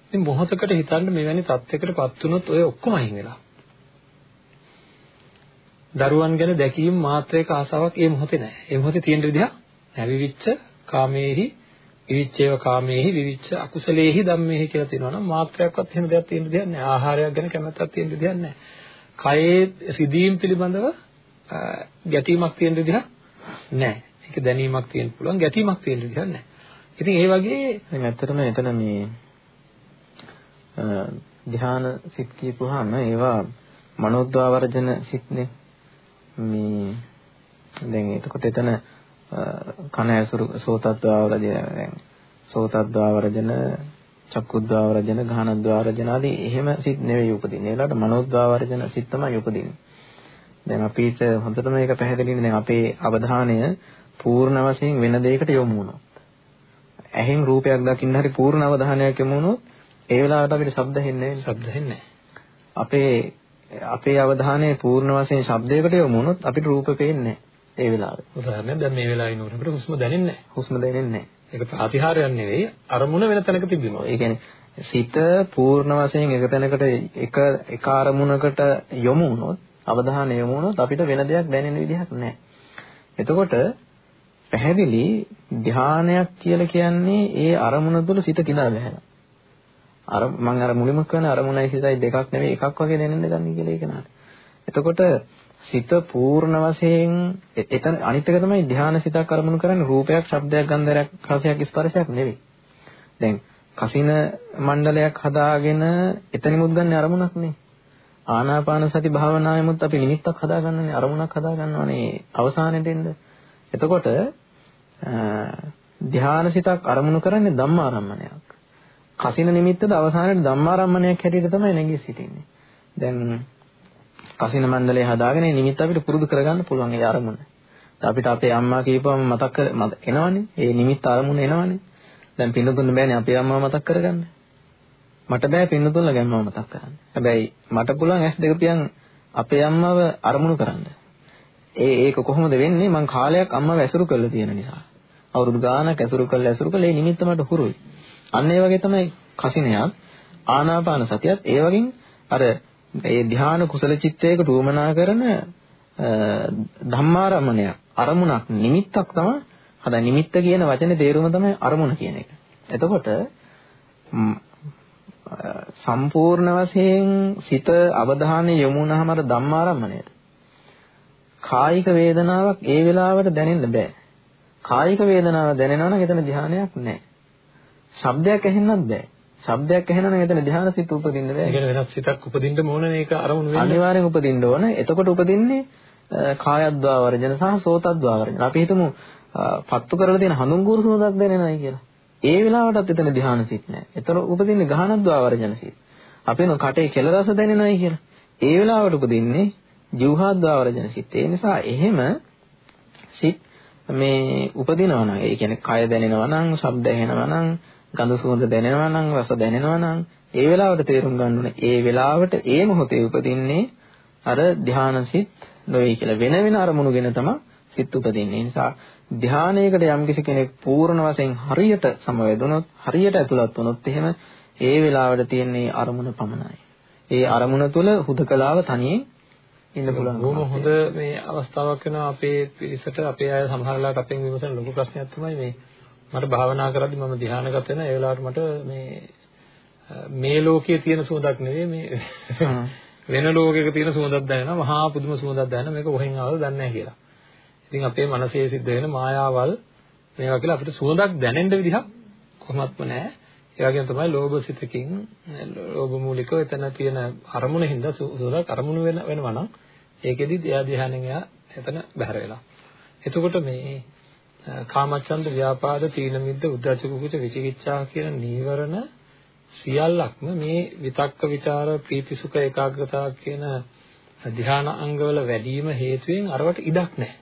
ඉතින් මොහොතකට හිතන්න මෙවැනි තත්යකටපත් වුණොත් ඔය ඔක්කොම අහිං වෙලා. දරුවන් ගැන දැකීම මාත්‍රයක ආසාවක් ඒ මොහොතේ නැහැ. ඒ මොහොතේ තියෙන විදිහ නැවිවිච්ච කාමේහි විවිච්ඡේව කාමේහි විවිච්ඡ අකුසලේහි ධම්මේහි කියලා තියෙනවා නම් මාත්‍රයක්වත් එහෙම දෙයක් තියෙන්න දෙයක් නැහැ. ආහාරයක් ගැන කැමැත්තක් තියෙන්න දෙයක් නැහැ. කයේ රිදීම් පිළිබඳව ගැටීමක් තියෙන්න දෙයක් නැහැ. ඒක දැනීමක් තියෙන්න පුළුවන් ගැටීමක් තියෙන්න දෙයක් නැහැ. ඉතින් ඒ වගේ දැන් ඇත්තටම එතන මේ ධ්‍යාන සිත් කියපුවාම ඒවා මනෝද්වාවර්ජන සිත්නේ මේ දැන් එතකොට එතන කන ඇසුරු සෝතද්වාවරජන දැන් සෝතද්වාවරජන චක්කුද්වාවරජන ගාහනද්වාවරජන ආදී එහෙම සිත් නෙවෙයි උපදින්නේ. ඒලාට මනෝද්වාවරජන සිත් තමයි උපදින්නේ. දැන් අපිට හොඳට මේක පැහැදිලිනේ දැන් අපේ අවධානය පූර්ණ වශයෙන් වෙන දෙයකට යොමු වුණොත්. ඇහෙන් රූපයක් දකින්න හරි පූර්ණ අවධානයක් යොමු වුණොත් ඒ වෙලාවට අපිට ශබ්ද හෙන්නේ නැහැ. ශබ්ද හෙන්නේ අපේ අපේ අවධානය පූර්ණ වශයෙන් ශබ්දයකට යොමු වුණොත් අපිට රූප පේන්නේ ඒ වෙලාවේ. උදාහරණයක් දැන් මේ වෙලාවේ ඉන්නකොට හුස්ම දැනෙන්නේ නැහැ. හුස්ම දැනෙන්නේ නැහැ. ඒක ප්‍රතිහාරයක් නෙවෙයි අරමුණ වෙන තැනක තිබෙනවා. ඒ කියන්නේ සිත පූර්ණ වශයෙන් එක තැනකට එක එක අරමුණකට යොමු වුණොත් අවධානය යොමු වුණොත් අපිට වෙන දෙයක් දැනෙන විදිහක් නැහැ. එතකොට පැහැදිලි ධානයක් කියලා කියන්නේ ඒ අරමුණ තුළ සිත කිඳා බහැලා. අර මම අර මුලින්ම කරන අරමුණයි සිතයි දෙකක් නෙවෙයි එකක් වගේ දැනෙන්න ගන්න කියලා ඒක නාට. එතකොට සිත පූර්ණ වශයෙන් එතන අනිත් එක තමයි ධානා සිතක් අරමුණු කරන්නේ රූපයක්, ශබ්දයක්, ගන්ධයක්, රසයක්, ස්පර්ශයක් නෙවෙයි. දැන් කසින මණ්ඩලයක් හදාගෙන එතනිමුත් ගන්න අරමුණක් නේ. ආනාපාන සති භාවනාවෙමුත් අපි නිමිත්තක් හදාගන්නනේ අරමුණක් හදාගන්නවනේ අවසානෙට එන්න. එතකොට ධානා සිතක් අරමුණු කරන්නේ ධම්මාරම්මණයක්. කසින නිමිත්තද අවසානයේ ධම්මාරම්මණයක් හැටියට තමයි නැගී සිටින්නේ. දැන් කසින මණ්ඩලය හදාගෙන නිමිත්ත අපිට පුරුදු කරගන්න පුළුවන් ඒ අරමුණ. අපිට අපේ අම්මා කියපුවම මතක් එනවනේ. ඒ නිමිත්ත අරමුණ එනවනේ. දැන් පින්නතුන් බෑනේ අපේ අම්මා මතක් කරගන්න. මට බෑ පින්නතුන්ලා ගැම්මව මතක් කරන්න. හැබැයි මට පුළුවන් ඇස් දෙක පියන් අපේ අම්මව අරමුණු කරන්න. ඒ ඒක කොහොමද වෙන්නේ? මං කාලයක් අම්මව ඇසුරු කරලා තියෙන නිසා. අවුරුදු ගාණක් ඇසුරු කරලා ඇසුරු කරලා ඒ නිමිත්ත මට හුරුයි. අන්න ඒ වගේ තමයි කසිනයක් ආනාපාන සතියත් ඒ වගින් අර ඒ ධ්‍යාන කුසල චිත්තයකට උවමනා කරන ධම්මාරමණය අරමුණක් නිමිත්තක් තමයි හදා නිමිත්ත කියන වචනේ තේරුම තමයි අරමුණ කියන එක. එතකොට සම්පූර්ණ වශයෙන් සිත අවධානය යොමු වුණාම අර ධම්මාරම්මණයට කායික වේදනාවක් ඒ වෙලාවට දැනෙන්න බෑ. කායික වේදනාව දැනෙනවා නම් එතන ධානයක් නැහැ. ශබ්දයක් ඇහෙන්නත් බෑ. ශබ්දයක් ඇහෙනවා නම් එතන ධාන සිත උපදින්න බෑ. ඒ වෙනත් සිතක් උපදින්න ඕන මේක අරමුණු වෙන්න. අනිවාර්යෙන් උපදින්න ඕන. එතකොට උපදින්නේ කායද්වා වර්ජන සහ සෝතද්වා වර්ජන. අපි හිතමු පත්තු කරලා තියෙන හඳුන් කුරු සුවඳක් දැනෙනයි කියලා. ඒ වෙලාවටත් එතන ධාන සිත් නැහැ. එතන උපදින්නේ ගහනද්වා වර්ජන සිත්. අපේන කටේ කෙල රස දැනෙනයි කියලා. ඒ වෙලාවට උපදින්නේ ජීවහද්වා වර්ජන සිත්. ඒ නිසා එහෙම සිත් මේ උපදිනවා නම් ඒ කියන්නේ කය දැනෙනවා නම්, ශබ්ද ඇහෙනවා නම්, ගඳ සුවඳ දැනෙනවා නම්, රස දැනෙනවා නම්, ඒ වෙලාවට තේරුම් ගන්න ඕනේ. ඒ වෙලාවට ඒ මොහොතේ උපදින්නේ අර ධානසිත නොවේ කියලා වෙන වෙන අරමුණුගෙන තමයි සිත් උපදින්නේ. ඒ නිසා ධානයේකට යම්කිසි කෙනෙක් පූර්ණ වශයෙන් හරියට සමවැදුනොත් හරියට ඇතුළත් වුණොත් එහෙම ඒ වෙලාවට තියෙන්නේ අරමුණ පමණයි. ඒ අරමුණ තුල හුදකලාව තනියෙන් ඉන්න පුළුවන්. බොහොම හොඳ මේ අවස්ථාවක් වෙනවා අපේ පිරිසට අපේ අය සමහරලාට අපෙන් විමසන ලොකු ප්‍රශ්නයක් තමයි මේ මට භාවනා කරද්දි මම ධානයගත වෙන ඒ වෙලාවට මට මේ මේ ලෝකයේ තියෙන සුවඳක් නෙවෙයි මේ වෙන ලෝකයක තියෙන සුවඳක් දැනෙනවා මහා පුදුම සුවඳක් දැනෙනවා මේක කොහෙන් ආවද දන්නේ නැහැ කියලා. ඉතින් අපේ මනසේ සිද්ධ වෙන මායාවල් මේවා කියලා අපිට සුවඳක් දැනෙන්න විදිහක් කොහොමත්ම නැහැ. ඒ වගේම තමයි ලෝභ සිතකින් ලෝභ මූලිකව එතන තියෙන අරමුණ හින්දා සුවඳක් අරමුණු වෙන වෙනවා නම් ඒකෙදි ධ්‍යානෙන් එයා එතන බැහැර වෙලා. එතකොට මේ කාමච්ඡන්ද ව්‍යාපාද තීන මිද්ද උද්ධච්ච කුකුච විචිකිච්ඡා කියන නීවරණ සියල්ලක්ම මේ විතක්ක ਵਿਚාර ප්‍රීති සුඛ ඒකාග්‍රතාව කියන ධ්‍යාන අංගවල වැඩිම හේතුවෙන් අරවට ඉඩක් නැහැ.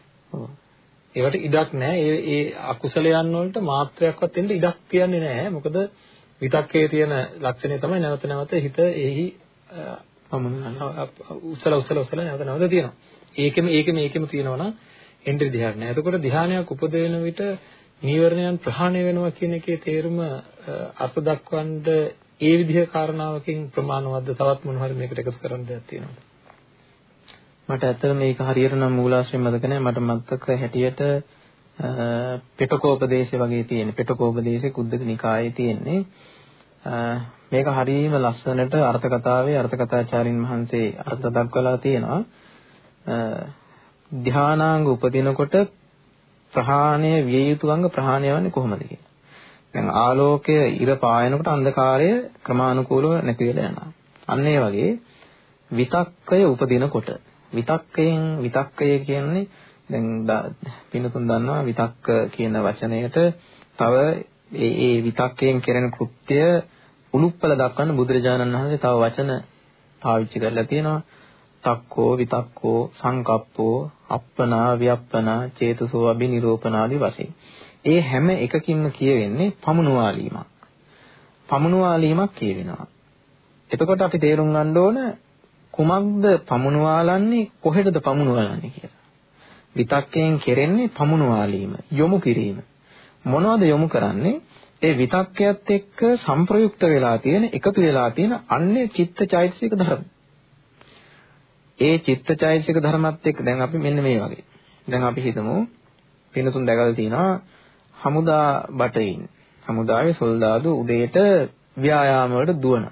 ඒවට ඉඩක් නැහැ. ඒ ඒ අකුසලයන් වලට මාත්‍රයක්වත් එන්න ඉඩක් තියන්නේ නැහැ. මොකද විතක්කේ තියෙන ලක්ෂණය තමයි නැවත නැවත හිත එහි උසල උසල උසල නැවත නැවත තියෙනවා. ඒකෙම ඒකෙම ඒකෙම තියෙනවා නම් එන්න විදිහක් නැහැ. එතකොට ධ්‍යානයක් උපදවන විට නීවරණයන් ප්‍රහාණය වෙනවා කියන එකේ තේරුම අර්ථ දක්වන්න ඒ විදිහ කාරණාවකින් ප්‍රමාණවත්ද තවත් මොන හරි මේකට එකතු කරන්න දෙයක් තියෙනවද? මට ඇත්තට මේක හරියට නම් මූලාශ්‍රය මතක නැහැ. මට මතක හැටියට පිටකෝපදේශය වගේ තියෙන. පිටකෝපදේශේ කුද්දක නිකායේ තියෙන්නේ. මේක හරියම ලස්සනට අර්ථ කතාවේ අර්ථ කතාචාරින් වහන්සේ අර්ථ දක්වලා තියෙනවා. ධානාංග උපදිනකොට ප්‍රහාණය විය යුතු අංග ප්‍රහාණය වෙන්නේ කොහොමද කියලා. දැන් ආලෝකය ඉර පායනකොට අන්ධකාරය ක්‍රමානුකූලව නැති වෙලා යනවා. අන්න ඒ වගේ විතක්කය උපදිනකොට විතක්කයෙන් විතක්කය කියන්නේ දැන් පින්නතුන් දන්නවා විතක්ක කියන වචනයට තව ඒ ඒ විතක්කයෙන් කෙරෙන කෘත්‍ය උනුප්පල දක්වන්න බුදුරජාණන් වහන්සේ තව වචන පාවිච්චි කරලා තියෙනවා. තක්කෝ විතක්කෝ සංකප්පෝ අප්පනා ව්‍යප්පනා චේතසෝ අබිනිරෝපනාදි වශයෙන්. ඒ හැම එකකින්ම කියවෙන්නේ පමුණුවාලීමක්. පමුණුවාලීමක් කියවෙනවා. එතකොට අපි තේරුම් ගන්න ඕන කුමක්ද පමුණුවාලන්නේ කොහෙටද පමුණුවාලන්නේ කියලා. විතක්කයෙන් කෙරෙන්නේ පමුණුවාලීම, යොමු කිරීම. මොනවද යොමු කරන්නේ? ඒ විතක්කයත් එක්ක සංප්‍රයුක්ත වෙලා තියෙන එකතු වෙලා තියෙන අන්නේ චිත්තචෛතසික ධර්ම. ඒ චිත්තචෛතසික ධර්මත් එක්ක දැන් අපි මෙන්න මේ වගේ. දැන් අපි හිතමු පිනතුන් දැකලා තිනවා හමුදා බටයින්. හමුදාවේ සොල්දාදු උදේට ව්‍යායාම වලට දුවන.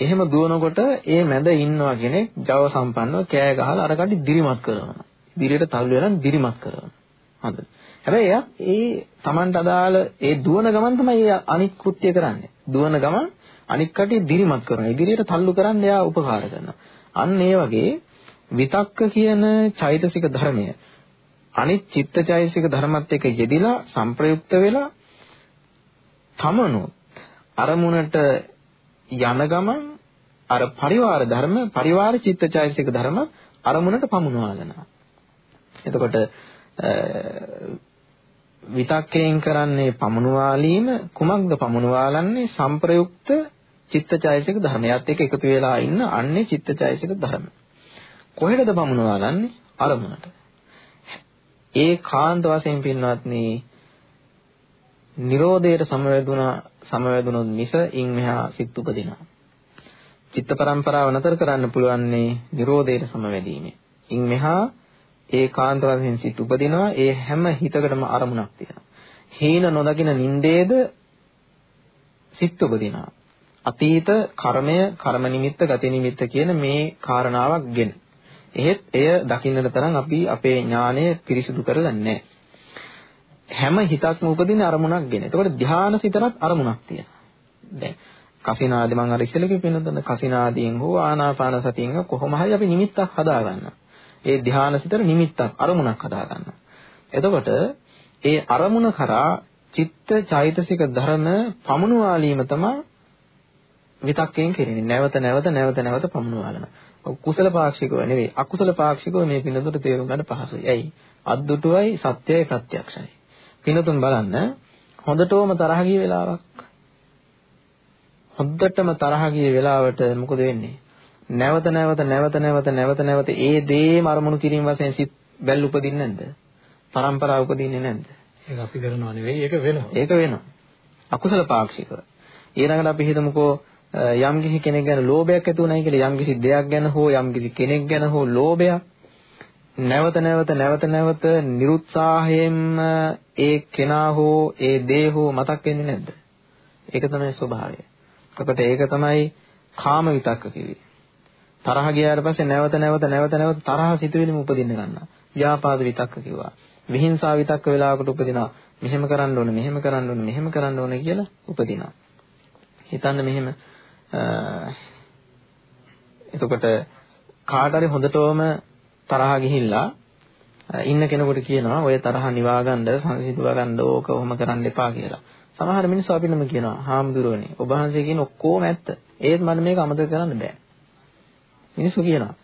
එහෙම දුවනකොට ඒ මැද ඉන්නවා කෙනෙක් ජව සම්පන්නව කෑ ගහලා අර කඩි දිරිමත් කරනවා. දිරියට තල්ලු වෙනන් දිරිමත් කරනවා. හරිද? හැබැයි එයා ඒ Tamanට අදාළ ඒ දුවන ගමන් තමයි ඒ අනික් කෘත්‍ය කරන්නේ. දුවන ගමන් අනික් කටිය දිරිමත් කරනවා. ඉදිරියට තල්ලු කරන්න එයා උපකාර කරනවා. අන්න ඒ වගේ විතක්ක කියන චෛතසික ධර්මය අනිත් චිත්තචෛතසික ධර්මත් එක්ක යෙදිලා සංප්‍රයුක්ත වෙලා තමනුත් අරමුණට යන ගමන් අර පරිවාර ධර්ම පරිවාර චිත්තචෛතසික ධර්ම අරමුණට පමුණවා ගන්නවා. එතකොට විතක්කයෙන් කරන්නේ පමුණුවාලීම කුමක්ද පමුණුවාලන්නේ සංප්‍රයුක්ත චිත්තචෛතසික ධර්මයත් එක්ක එකතු වෙලා ඉන්න අන්නේ චිත්තචෛතසික ධර්ම. කොහෙටද පමුණුවාලන්නේ? අරමුණට. ඒ කාන්ත වශයෙන් පින්වත්නි නිරෝධයට සමවැදුනා සමවැදුනොත් මිස ඉන් මෙහා සිත් උපදිනවා. චිත්ත පරම්පරාව නතර කරන්න පුළුවන්නේ නිරෝධයට සමවැදීමෙන්. ඉන් මෙහා ඒ කාන්ත වශයෙන් සිත් උපදිනවා ඒ හැම හිතකටම අරමුණක් තියෙනවා. හීන නොදකින නින්දේද සිත් උපදිනවා. අතීත කර්මය, කර්ම නිමිත්ත, ගති නිමිත්ත කියන මේ කාරණාවක් ගෙන. එහෙත් එය දකින්නට තරම් අපි අපේ ඥානය පිරිසිදු කරලා නැහැ. හැම හිතක්ම උපදින අරමුණක් ගෙන. එතකොට ධානා සිතරත් අරමුණක් තියෙනවා. දැන් කසිනාදී මම අර ඉස්සෙල්ලා කිව්වෙන්නද කසිනාදීන් හෝ ආනාපාන සතියෙන් කොහොම හරි අපි නිමිත්තක් හදා ගන්නවා. ඒ ධානාසිතර නිමිත්තක් අරමුණක් හදා ගන්නවා. එතකොට ඒ අරමුණ කරා චිත්ත චෛතසික ධර්ම පමුණුවාලීම තමයි විතක්කයෙන් කෙරෙන්නේ. නැවත නැවත නැවත නැවත පමුණුවාලන. කුසල පාක්ෂිකව නෙවෙයි අකුසල පාක්ෂිකව මේ පින්නතුට තේරුම් ගන්න පහසුයි. ඇයි? අද්දුටුවයි සත්‍යයි ප්‍රත්‍යක්ෂයි. පින්නතුන් බලන්න හොඳටම තරහ ගිය වෙලාවක් හොද්දටම තරහ ගිය වෙලාවට මොකද වෙන්නේ? නැවත නැවත නැවත නැවත නැවත නැවත ඒ දේම අරමුණු කිරීම වශයෙන් සිත් බැල් උපදින්නේ නැද්ද? පරම්පරාව උපදින්නේ නැද්ද? ඒක අපි කරනවා නෙවෙයි ඒක වෙනවා. ඒක වෙනවා. අකුසල පාක්ෂිකව. ඊළඟට අපි හිතමුකෝ යම් කිසි කෙනෙක් ගැන ලෝභයක් ඇති වුණයි කියලා යම් කිසි දෙයක් ගැන හෝ යම් කිසි කෙනෙක් ගැන හෝ ලෝභයක් නැවත නැවත නැවත නැවත නිරුත්සාහයෙන්ම ඒ කෙනා හෝ ඒ දේ හෝ මතක් වෙන්නේ නැද්ද? ඒක තමයි ස්වභාවය. එතකොට ඒක තමයි කාම විතක්ක කිව්වේ. තරහ ගියාට පස්සේ නැවත නැවත නැවත නැවත තරහ සිතුවිලිම උපදින්න ගන්නවා. ව්‍යාපාද විතක්ක කිව්වා. විහිංසා විතක්ක වෙලාවකට උපදිනවා. මෙහෙම කරන්න ඕනේ, මෙහෙම කරන්න ඕනේ, මෙහෙම කරන්න ඕනේ කියලා උපදිනවා. හිතන්න මෙහෙම එතකොට කාට හරි හොඳටම තරහ ගිහිල්ලා ඉන්න කෙනෙකුට කියනවා ඔය තරහ නිවා ගන්න සංසිඳවා ගන්න ඕක ඔහොම කරන්න එපා කියලා. සමහර මිනිස්සු අපිටම කියනවා හාමුදුරුවනේ ඔබ වහන්සේ කියන ඔක්කොම ඇත්ත. ඒත් මට මේක අමතක කරන්න බෑ. මිනිස්සු කියනවා.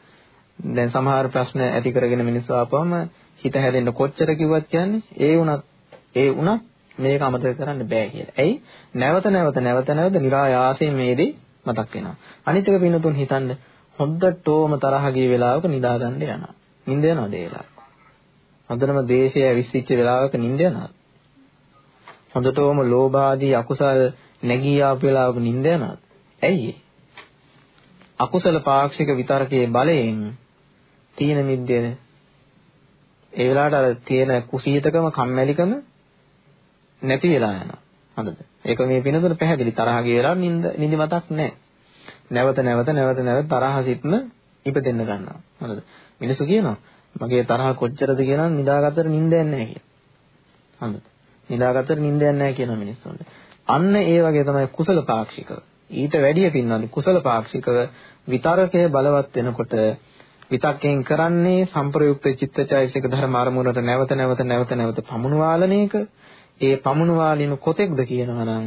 දැන් සමහර ප්‍රශ්න ඇති කරගෙන මිනිස්සු ආපුවම හිත හැදෙන්න කොච්චර කිව්වත් කියන්නේ ඒ වුණත් ඒ වුණත් මේක අමතක කරන්න බෑ කියලා. ඇයි? නැවත නැවත නැවත නැවත નિરાයාසයෙන් මේ දේ මතක් වෙනවා. අනිත් එක පින්නතුන් හිතන්න හොද්දටෝම තරහ ගිය වෙලාවක නිදා ගන්න යනවා. නිින්ද යනවද ඒ වෙලාවට? හොඳටම දේශය විශ්සිච්ච වෙලාවක නිින්ද යනවද? හොඳටම ලෝභ ආදී අකුසල් නැගී ආපු වෙලාවක නිින්ද යනවද? ඇයි අකුසල පාක්ෂික විතරකයේ බලයෙන් තීන මිද්දේ ඒ වෙලාවට අර තියෙන කුසීතකම කම්මැලිකම නැති වෙලා යනවා. හරිද? ඒක මේ පිනතුන පැහැදිලි තරහ ගිය වෙලාවට නිින්ද නිදි මතක් නැහැ. නැවත නැවත නැවත නැවත තරහ සිටම ඉපදෙන්න ගන්නවා. හරිද? මිනිස්සු කියනවා මගේ තරහ කොච්චරද කියනවා නිදාගත්තට නිින්ද යන්නේ නැහැ කියලා. හරිද? නිදාගත්තට නිින්ද යන්නේ නැහැ කියන මිනිස්සුන්ට. අන්න ඒ වගේ තමයි කුසල පාක්ෂිකව. ඊට වැඩිය පින්නන්නේ කුසල පාක්ෂිකව විතරකය බලවත් වෙනකොට විතක්යෙන් කරන්නේ සංප්‍රයුක්ත චිත්තචෛසික ධර්ම අරමුණට නැවත නැවත නැවත නැවත පමුණුවාලන එක. ඒ පමුණුවාලින කොතෙක්ද කියනවා නම්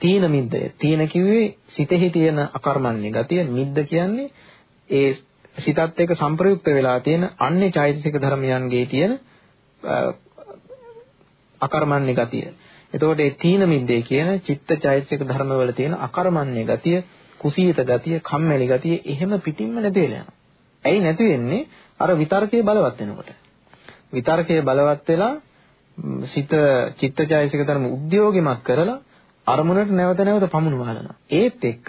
තීන මිද්දය. තීන කිව්වේ සිතෙහි තියෙන අකර්මණ්‍ය ගතිය. මිද්ද කියන්නේ ඒ සිතත් එක්ක සංප්‍රයුක්ත වෙලා තියෙන අන්නේ චෛතසික ධර්මයන්ගේ තියෙන අකර්මණ්‍ය ගතිය. එතකොට ඒ තීන මිද්දේ කියන චිත්ත චෛතසික ධර්මවල තියෙන අකර්මණ්‍ය ගතිය, කුසීත ගතිය, කම්මැලි ගතිය එහෙම පිටින්ම නැති වෙලා යනවා. ඇයි නැති වෙන්නේ? අර විතර්කයේ බලවත් වෙනකොට. විතර්කයේ බලවත් වෙලා සිත චිත්තචෛසික ධර්ම උද්‍යෝගිමත් කරලා අරමුණට නැවත නැවත පමුණුවාලනවා. ඒත් එක්ක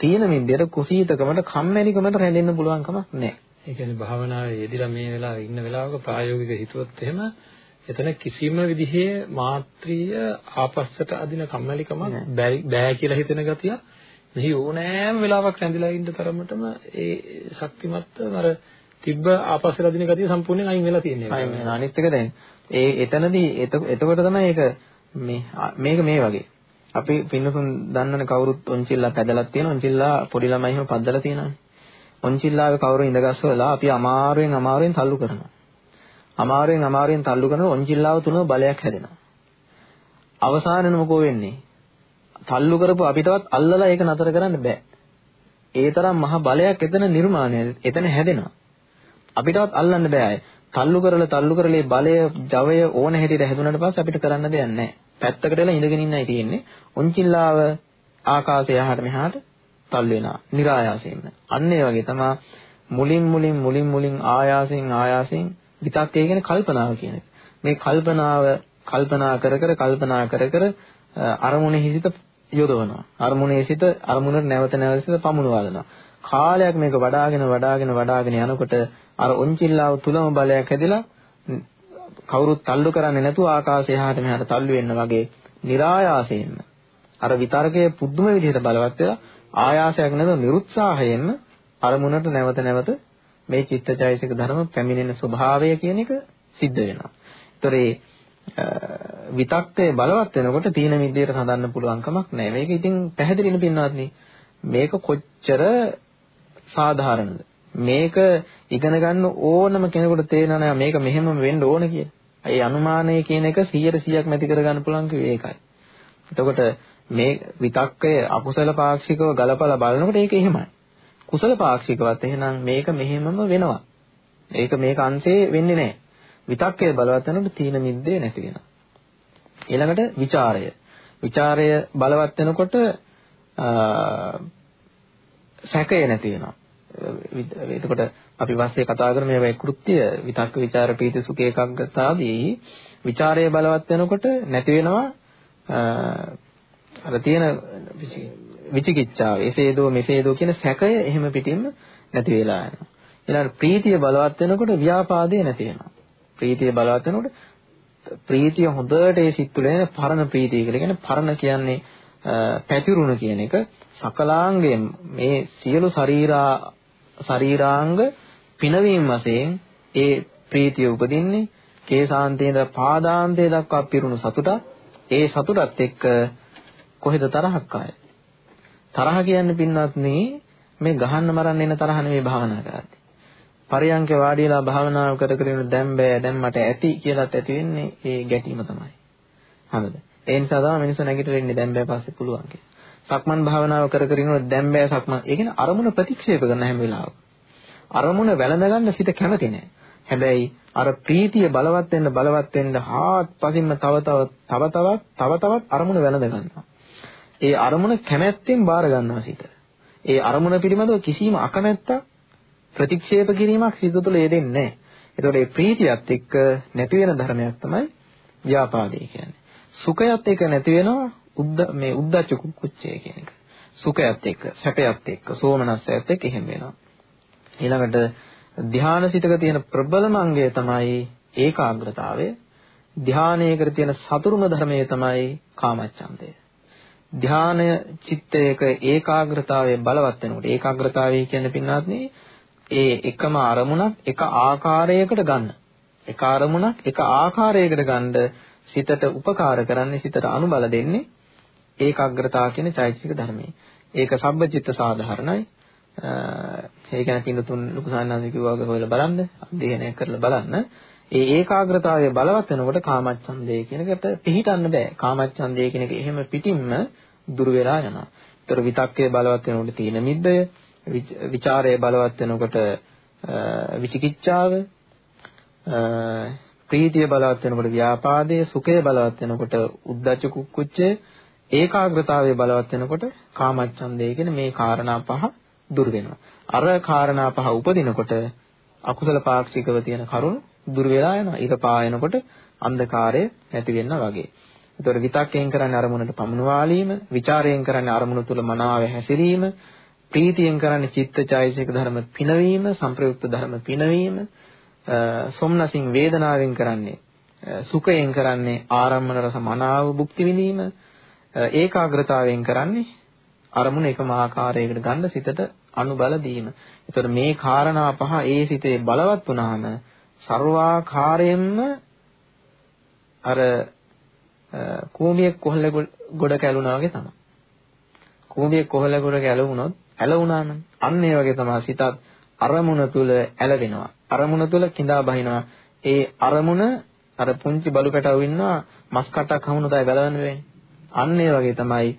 තීන මිද්දේට කුසීතකමට කම්මැලිකමට රැඳෙන්න පුළුවන් කමක් නැහැ. ඒ කියන්නේ භාවනාවේ යෙදিলা මේ වෙලාවේ ඉන්න වෙලාවක ප්‍රායෝගික හිතුවොත් එහෙම එතන කිසිම විදිහේ මාත්‍රිය ආපස්සට අදින කම්මැලිකමක් බෑ කියලා හිතෙන ගතිය මෙහි ඕනෑම වෙලාවක් රැඳිලා ඉන්න තරමටම ඒ ශක්තිමත් අර තිබ්බ ආපස්සට අදින ගතිය සම්පූර්ණයෙන් අයින් වෙලා තියෙනවා. අයින් වෙනවා. අනිත් එක දැන් ඒ එතනදී එතකොට තමයි ඒක මේ මේක මේ වගේ. අපි පින්නතුන් දන්නනේ කවුරුත් ඔන්චිල්ලා පැදලක් තියෙන ඔන්චිල්ලා පොඩි ළමයි එහෙම පද්දලා තියෙනවානේ. ඔන්චිල්ලාවේ කවුරු ඉඳගස්සවලා අපි අමාරුවෙන් අමාරුවෙන් තල්ලු කරනවා. අමාරුවෙන් අමාරුවෙන් තල්ලු කරනකොට ඔන්චිල්ලාව තුන බලයක් හැදෙනවා. අවසානයේ මොකෝ වෙන්නේ? තල්ලු කරපු අපිටවත් අල්ලලා ඒක නතර කරන්න බෑ. ඒ තරම් මහ බලයක් එතන නිර්මාණය එතන හැදෙනවා. අපිටවත් අල්ලන්න බෑ. තල්ලු කරලා තල්ලු කරලා බලය, ජවය ඕන හැටියට හැදුනට පස්සේ අපිට කරන්න දෙයක් නැහැ. පැත්තකට වෙලා ඉඳගෙන ඉන්නයි තියෙන්නේ. ඔන්චිල්ලාව ආකාශය යහට මෙහාට තල්ලු වෙනවා. નિરાයාසයෙන්ම. අන්න ඒ වගේ තමයි මුලින් මුලින් මුලින් මුලින් ආයාසයෙන් ආයාසයෙන් විතක්කේ කියන්නේ කල්පනාව කියන එක. මේ කල්පනාව කල්පනා කර කර කල්පනා කර කර අරමුණේ හිසිත යොදවනවා. අරමුණේ සිට අරමුණට නැවත නැවත සිට පමුණුවලනවා. කාලයක් මේක වඩාගෙන වඩාගෙන වඩාගෙන යනකොට අර ඔන්චිල්ලාව තුලම බලයක් හැදිලා කවුරුත් තල්ලු කරන්නේ නැතුව ආකාශය හාට මෙහාට තල්ලු වෙන්න වගේ નિરાයාසයෙන්ම අර විතර්කයේ පුදුම විදිහට බලවත් වෙලා ආයාසයක් නැතුව නිරුත්සාහයෙන්ම අරමුණට නැවත නැවත මේ චිත්තචෛසික ධර්ම පැමිණෙන ස්වභාවය කියන එක සිද්ධ වෙනවා. ඒතර විතක්කය බලවත් වෙනකොට තීන මිද්දේට හදන්න පුළුවන් කමක් නැහැ. මේක ඉතින් පැහැදිලින පින්නාත්නි. මේක කොච්චර සාධාරණද? මේක ඉගෙන ගන්න ඕනම කෙනෙකුට තේරෙනවා මේක මෙහෙම වෙන්න ඕන කියලා. ඒ අනුමානය කියන එක 100%ක් නැති කරගන්න පුළුවන් කිව්වේ ඒකයි. එතකොට මේ විතක්කය අකුසල පාක්ෂිකව ගලපලා බලනකොට ඒක එහෙමයි. කුසල පාක්ෂිකවත් එහෙනම් මේක මෙහෙමම වෙනවා. ඒක මේක අංශේ වෙන්නේ නැහැ. විතක්කය බලවත් වෙනකොට තීන මිද්දේ නැති වෙනවා. ඊළඟට ਵਿਚාරය. ਵਿਚාරය බලවත් වෙනකොට සැකය නැති වෙනවා. එතකොට අපි වාස්සේ කතා කරන මේ කෘත්‍ය විතක්ක ਵਿਚාර පීති සුඛ ඒකග්ගතාදී ਵਿਚාරය බලවත් වෙනකොට නැති වෙනවා අර තියෙන විචිකිච්ඡාව. එසේදෝ මෙසේදෝ කියන සැකය එහෙම පිටින්ම නැති වෙලා යනවා. ඊළඟ ප්‍රීතිය බලවත් වෙනකොට ව්‍යාපාදේ නැති වෙනවා. ප්‍රීතිය බලවත් වෙනකොට ප්‍රීතිය හොඳට ඒ සිත් තුළ එන පරණ ප්‍රීතිය කියලා කියන්නේ පරණ කියන්නේ පැතිරුණු කියන එක සකලාංගයෙන් මේ සියලු ශරීරා ශරීරාංග පිනවීම වශයෙන් ඒ ප්‍රීතිය උපදින්නේ කේසාන්තේද පාදාන්තේ දක්වා පිරුණු සතුට ඒ සතුටත් එක්ක කොහෙද තරහක් ආයේ තරහ කියන්නේ පින්නත් මේ ගහන්න මරන්න එන තරහ නෙවෙයි භාවනා කරද්දී පරියංක වාඩිලා භාවනාව කර කර ඉන්න දැන් බෑ දැන් මට ඇති කියලාත් ඇති වෙන්නේ ඒ ගැටීම තමයි. හරිද? ඒ නිසා තමයි මිනිස්සු නැගිටලා ඉන්නේ දැන් බෑ පස්සේ පුළුවන් කියලා. සක්මන් භාවනාව කර කර ඉන්නකොට දැන් බෑ සක්මන්. ඒ කියන්නේ අරමුණ ප්‍රතික්ෂේප කරන හැම වෙලාවකම. අරමුණ වැළඳ ගන්න සිත කැමති නෑ. හැබැයි අර ප්‍රීතිය බලවත් වෙන්න බලවත් වෙන්න හාත්පසින්ම තව තව තව තවත් තව තවත් අරමුණ වැළඳ ගන්නවා. ඒ අරමුණ කැමැත්තෙන් බාර ගන්නවා සිත. ඒ අරමුණ පිළිබඳව කිසිම අකමැත්තක් ප්‍රතික්ෂේප කිරීමක් සිත තුළ යෙදෙන්නේ නැහැ. ඒතකොට මේ ප්‍රීතියත් එක්ක නැති වෙන ධර්මයක් තමයි ව්‍යාපාදේ කියන්නේ. සුඛයත් එක්ක නැති වෙනවා උද්ද මේ උද්දච්ච කුච්චය කියන එක. සුඛයත් එක්ක, සැපයත් එක්ක, සෝමනස්සයත් එක්ක එහෙම වෙනවා. ඊළඟට ධානාසිතක තියෙන ප්‍රබලම අංගය තමයි ඒකාග්‍රතාවය. ධානයේකට තියෙන සතුරුම ධර්මය තමයි කාමච්ඡන්දය. ධානය චිත්තයක ඒකාග්‍රතාවය බලවත් වෙනකොට ඒකාග්‍රතාවය කියන්නේ පින්නාත්නේ ඒ එකම අරමුණක් එක ආකාරයකට ගන්න. එක අරමුණක් එක ආකාරයකට ගන්න සිතට උපකාර කරන්නේ සිතට අනුබල දෙන්නේ ඒකාග්‍රතාව කියන චෛතසික ධර්මයේ. ඒක සබ්බචිත්ත සාධාරණයි. ඒ කියන්නේ පින්තුන් ලොකු සාන්නාංශ කිව්වා වගේ හොයලා බලන්න, අධ්‍යයනය කරලා බලන්න. ඒ ඒකාග්‍රතාවය බලවත් වෙනකොට කාමච්ඡන්දය කියන එකට පිළිහිටන්න බෑ. කාමච්ඡන්දය කියන එක එහෙම පිටින්ම දුර වෙලා යනවා. ඒතර විතක්කය බලවත් වෙනකොට තීන මිද්දය, විචාරය බලවත් වෙනකොට විචිකිච්ඡාව, ප්‍රීතිය බලවත් වෙනකොට ව්‍යාපාදය, සුඛය බලවත් වෙනකොට උද්ධච්ච කුක්කුච්චය, ඒකාග්‍රතාවය බලවත් වෙනකොට කාමච්ඡන්දය කියන මේ කාරණා පහ දුර වෙනවා. අර කාරණා පහ උපදිනකොට අකුසල පාක්ෂිකව තියෙන කරුණු දුර වෙලා යනවා. ඊට පායනකොට අන්ධකාරය නැති වෙනවා වගේ. ඒතකොට විතක්යෙන් කරන්නේ අරමුණට පමුණවාලීම, ਵਿਚාරයෙන් කරන්නේ අරමුණ තුල මනාව හැසිරීම, ප්‍රීතියෙන් කරන්නේ චිත්තචෛසික ධර්ම පිනවීම, සංප්‍රයුක්ත ධර්ම පිනවීම, සොම්නසින් වේදනාවෙන් කරන්නේ සුඛයෙන් කරන්නේ ආරම්මන රස මනාව භුක්ති විඳීම, ඒකාග්‍රතාවයෙන් කරන්නේ අරමුණ එකම ආකාරයකට ගන්න සිතට අනුබල දීම. ඒතර මේ කාරණා පහ ඒ සිතේ බලවත් වුණාම ਸਰවාකාරයෙන්ම අර කූඹියෙක් කොහල ගොඩ කැලුනා වගේ තමයි. කූඹියෙක් කොහල ගොඩ කැලුනොත් ඇලුනානම් අන්න ඒ වගේ තමයි සිතත් අරමුණ තුල ඇලවෙනවා. අරමුණ තුල කිඳා බහිනවා. ඒ අරමුණ අර පුංචි බලු පැටව ඉන්නවා මස් කටක් හමුනොතයි ගලවන්න වෙන්නේ. අන්න ඒ වගේ තමයි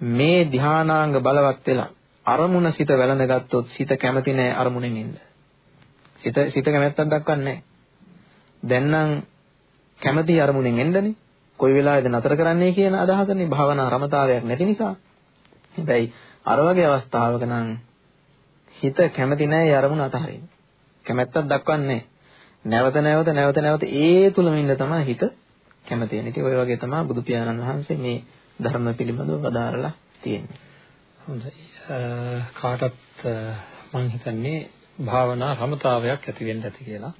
මේ ධානාංග බලවත් වෙලා අරමුණ සිත වැළඳගත්තොත් සිත කැමති නෑ අරමුණෙන් ඉන්න. සිත සිත කැමැත්තක් දක්වන්නේ නෑ. දැන් නම් කැමති අරමුණෙන් එන්නනේ. කොයි වෙලාවෙද නතර කරන්නේ කියන අදහසනේ භාවනා රමතාවයක් නැති නිසා. හැබැයි අර වගේ අවස්ථාවක නම් හිත කැමති නෑ අරමුණ අතහරින්න. කැමැත්තක් දක්වන්නේ නැවත නැවත නැවත නැවත ඒ තුලම ඉන්න තමයි හිත කැමති වෙන්නේ. ඉතින් ඔය වගේ තමයි බුදු පියාණන් වහන්සේ මේ ධර්ම පිළිබඳව වදාරලා තියෙන්නේ. හොඳයි. කාටත් මම හිතන්නේ භාවනා රමතාවයක් ඇති වෙන්න ඇති කියලා.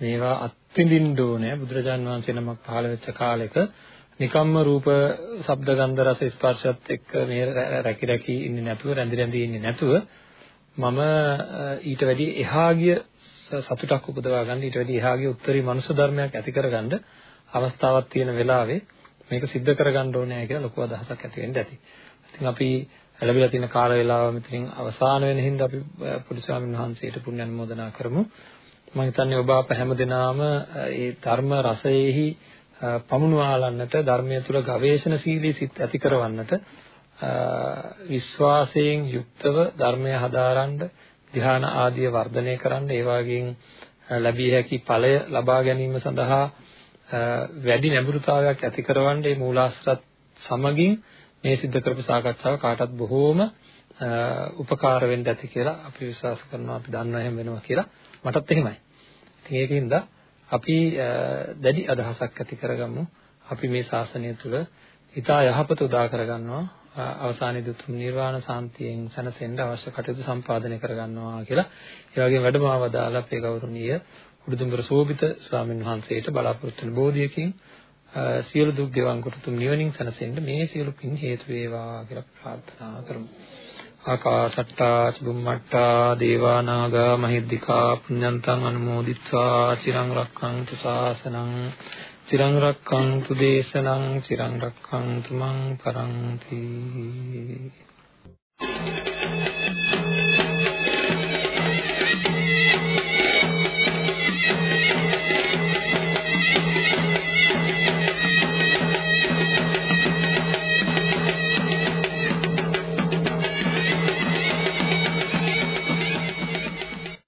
මේවා අත්විඳින්න ඕනේ බුදුරජාන් වහන්සේ නමක් පහළ වෙච්ච කාලෙක නිකම්ම රූප, ශබ්ද, ගන්ධ, රස, ස්පර්ශත් එක්ක මේ රැකි රැකි ඉන්නේ නැතුව, රැඳි රැඳි ඉන්නේ නැතුව මම ඊට වැඩි එහා ගිය සතුටක් උපදවා ගන්න ඊට වැඩි එහා ගිය උත්තරී මනුෂ්‍ය ධර්මයක් ඇති කරගන්න අවස්ථාවක් තියෙන වෙලාවේ මේක सिद्ध කරගන්න ඕනේ කියලා ලොකු අදහසක් ඇති වෙන්න ඇති. ඉතින් අපි ලැබිලා තියෙන කාල වේලාව මෙතනින් අවසාන වෙන හින්දා අපි පොඩි ස්වාමීන් වහන්සේට පුණ්‍ය අනුමෝදනා කරමු. මම හිතන්නේ ඔබ අප හැමදෙනාම ඒ ධර්ම රසයේහි පමුණුවාලන්නට ධර්මයේ තුල ගවේෂණශීලී සිත් ඇති කරවන්නට විශ්වාසයෙන් යුක්තව ධර්මය හදාරන්න ධ්‍යාන ආදිය වර්ධනය කරන්න ඒ වගේම ලැබිය හැකි ඵලය ලබා ගැනීම සඳහා වැඩි නැඹුරුතාවයක් ඇති කරවන්න මේ මූලාශ්‍රත් සමගින් මේ සිද්ධ කරපු සාකච්ඡාව කාටත් බොහෝම උපකාර වෙන්න ඇති කියලා අපි විශ්වාස කරනවා අපි දන්නවා එහෙම වෙනවා කියලා මටත් එහෙමයි. ඉතින් ඒකින්ද අපි දැඩි අදහසක් ඇති කරගමු අපි මේ ශාසනය තුළ හිතා යහපත උදා කරගන්නවා අවසානයේදී උතුම් නිර්වාණ සාන්තියෙන් සැනසෙන්න අවශ්‍ය කටයුතු සම්පාදනය කරගන්නවා කියලා. ඒ වගේම වැඩමවදාලා අපේ ගෞරවනීය උඩුදුම්බර සෝභිත ස්වාමීන් වහන්සේට බලාපොරොත්තු වෙන බෝධියකින් සියලු දුක් ගෙවන් කොට තුම් නිවනින් සැනසෙන්න මේ සියලු පින් හේතු වේවා කියලා ප්‍රාර්ථනා කරමු. ආකාසට්ටා චුම්මට්ටා දේවා නාග මහිද්దికා පුඤ්ඤන්තං අනුමෝදිත්වා චිරං රක්ඛන්තු ශාසනං චිරං රක්ඛන්තු දේශනං චිරං රක්ඛන්තු මං පරන්ති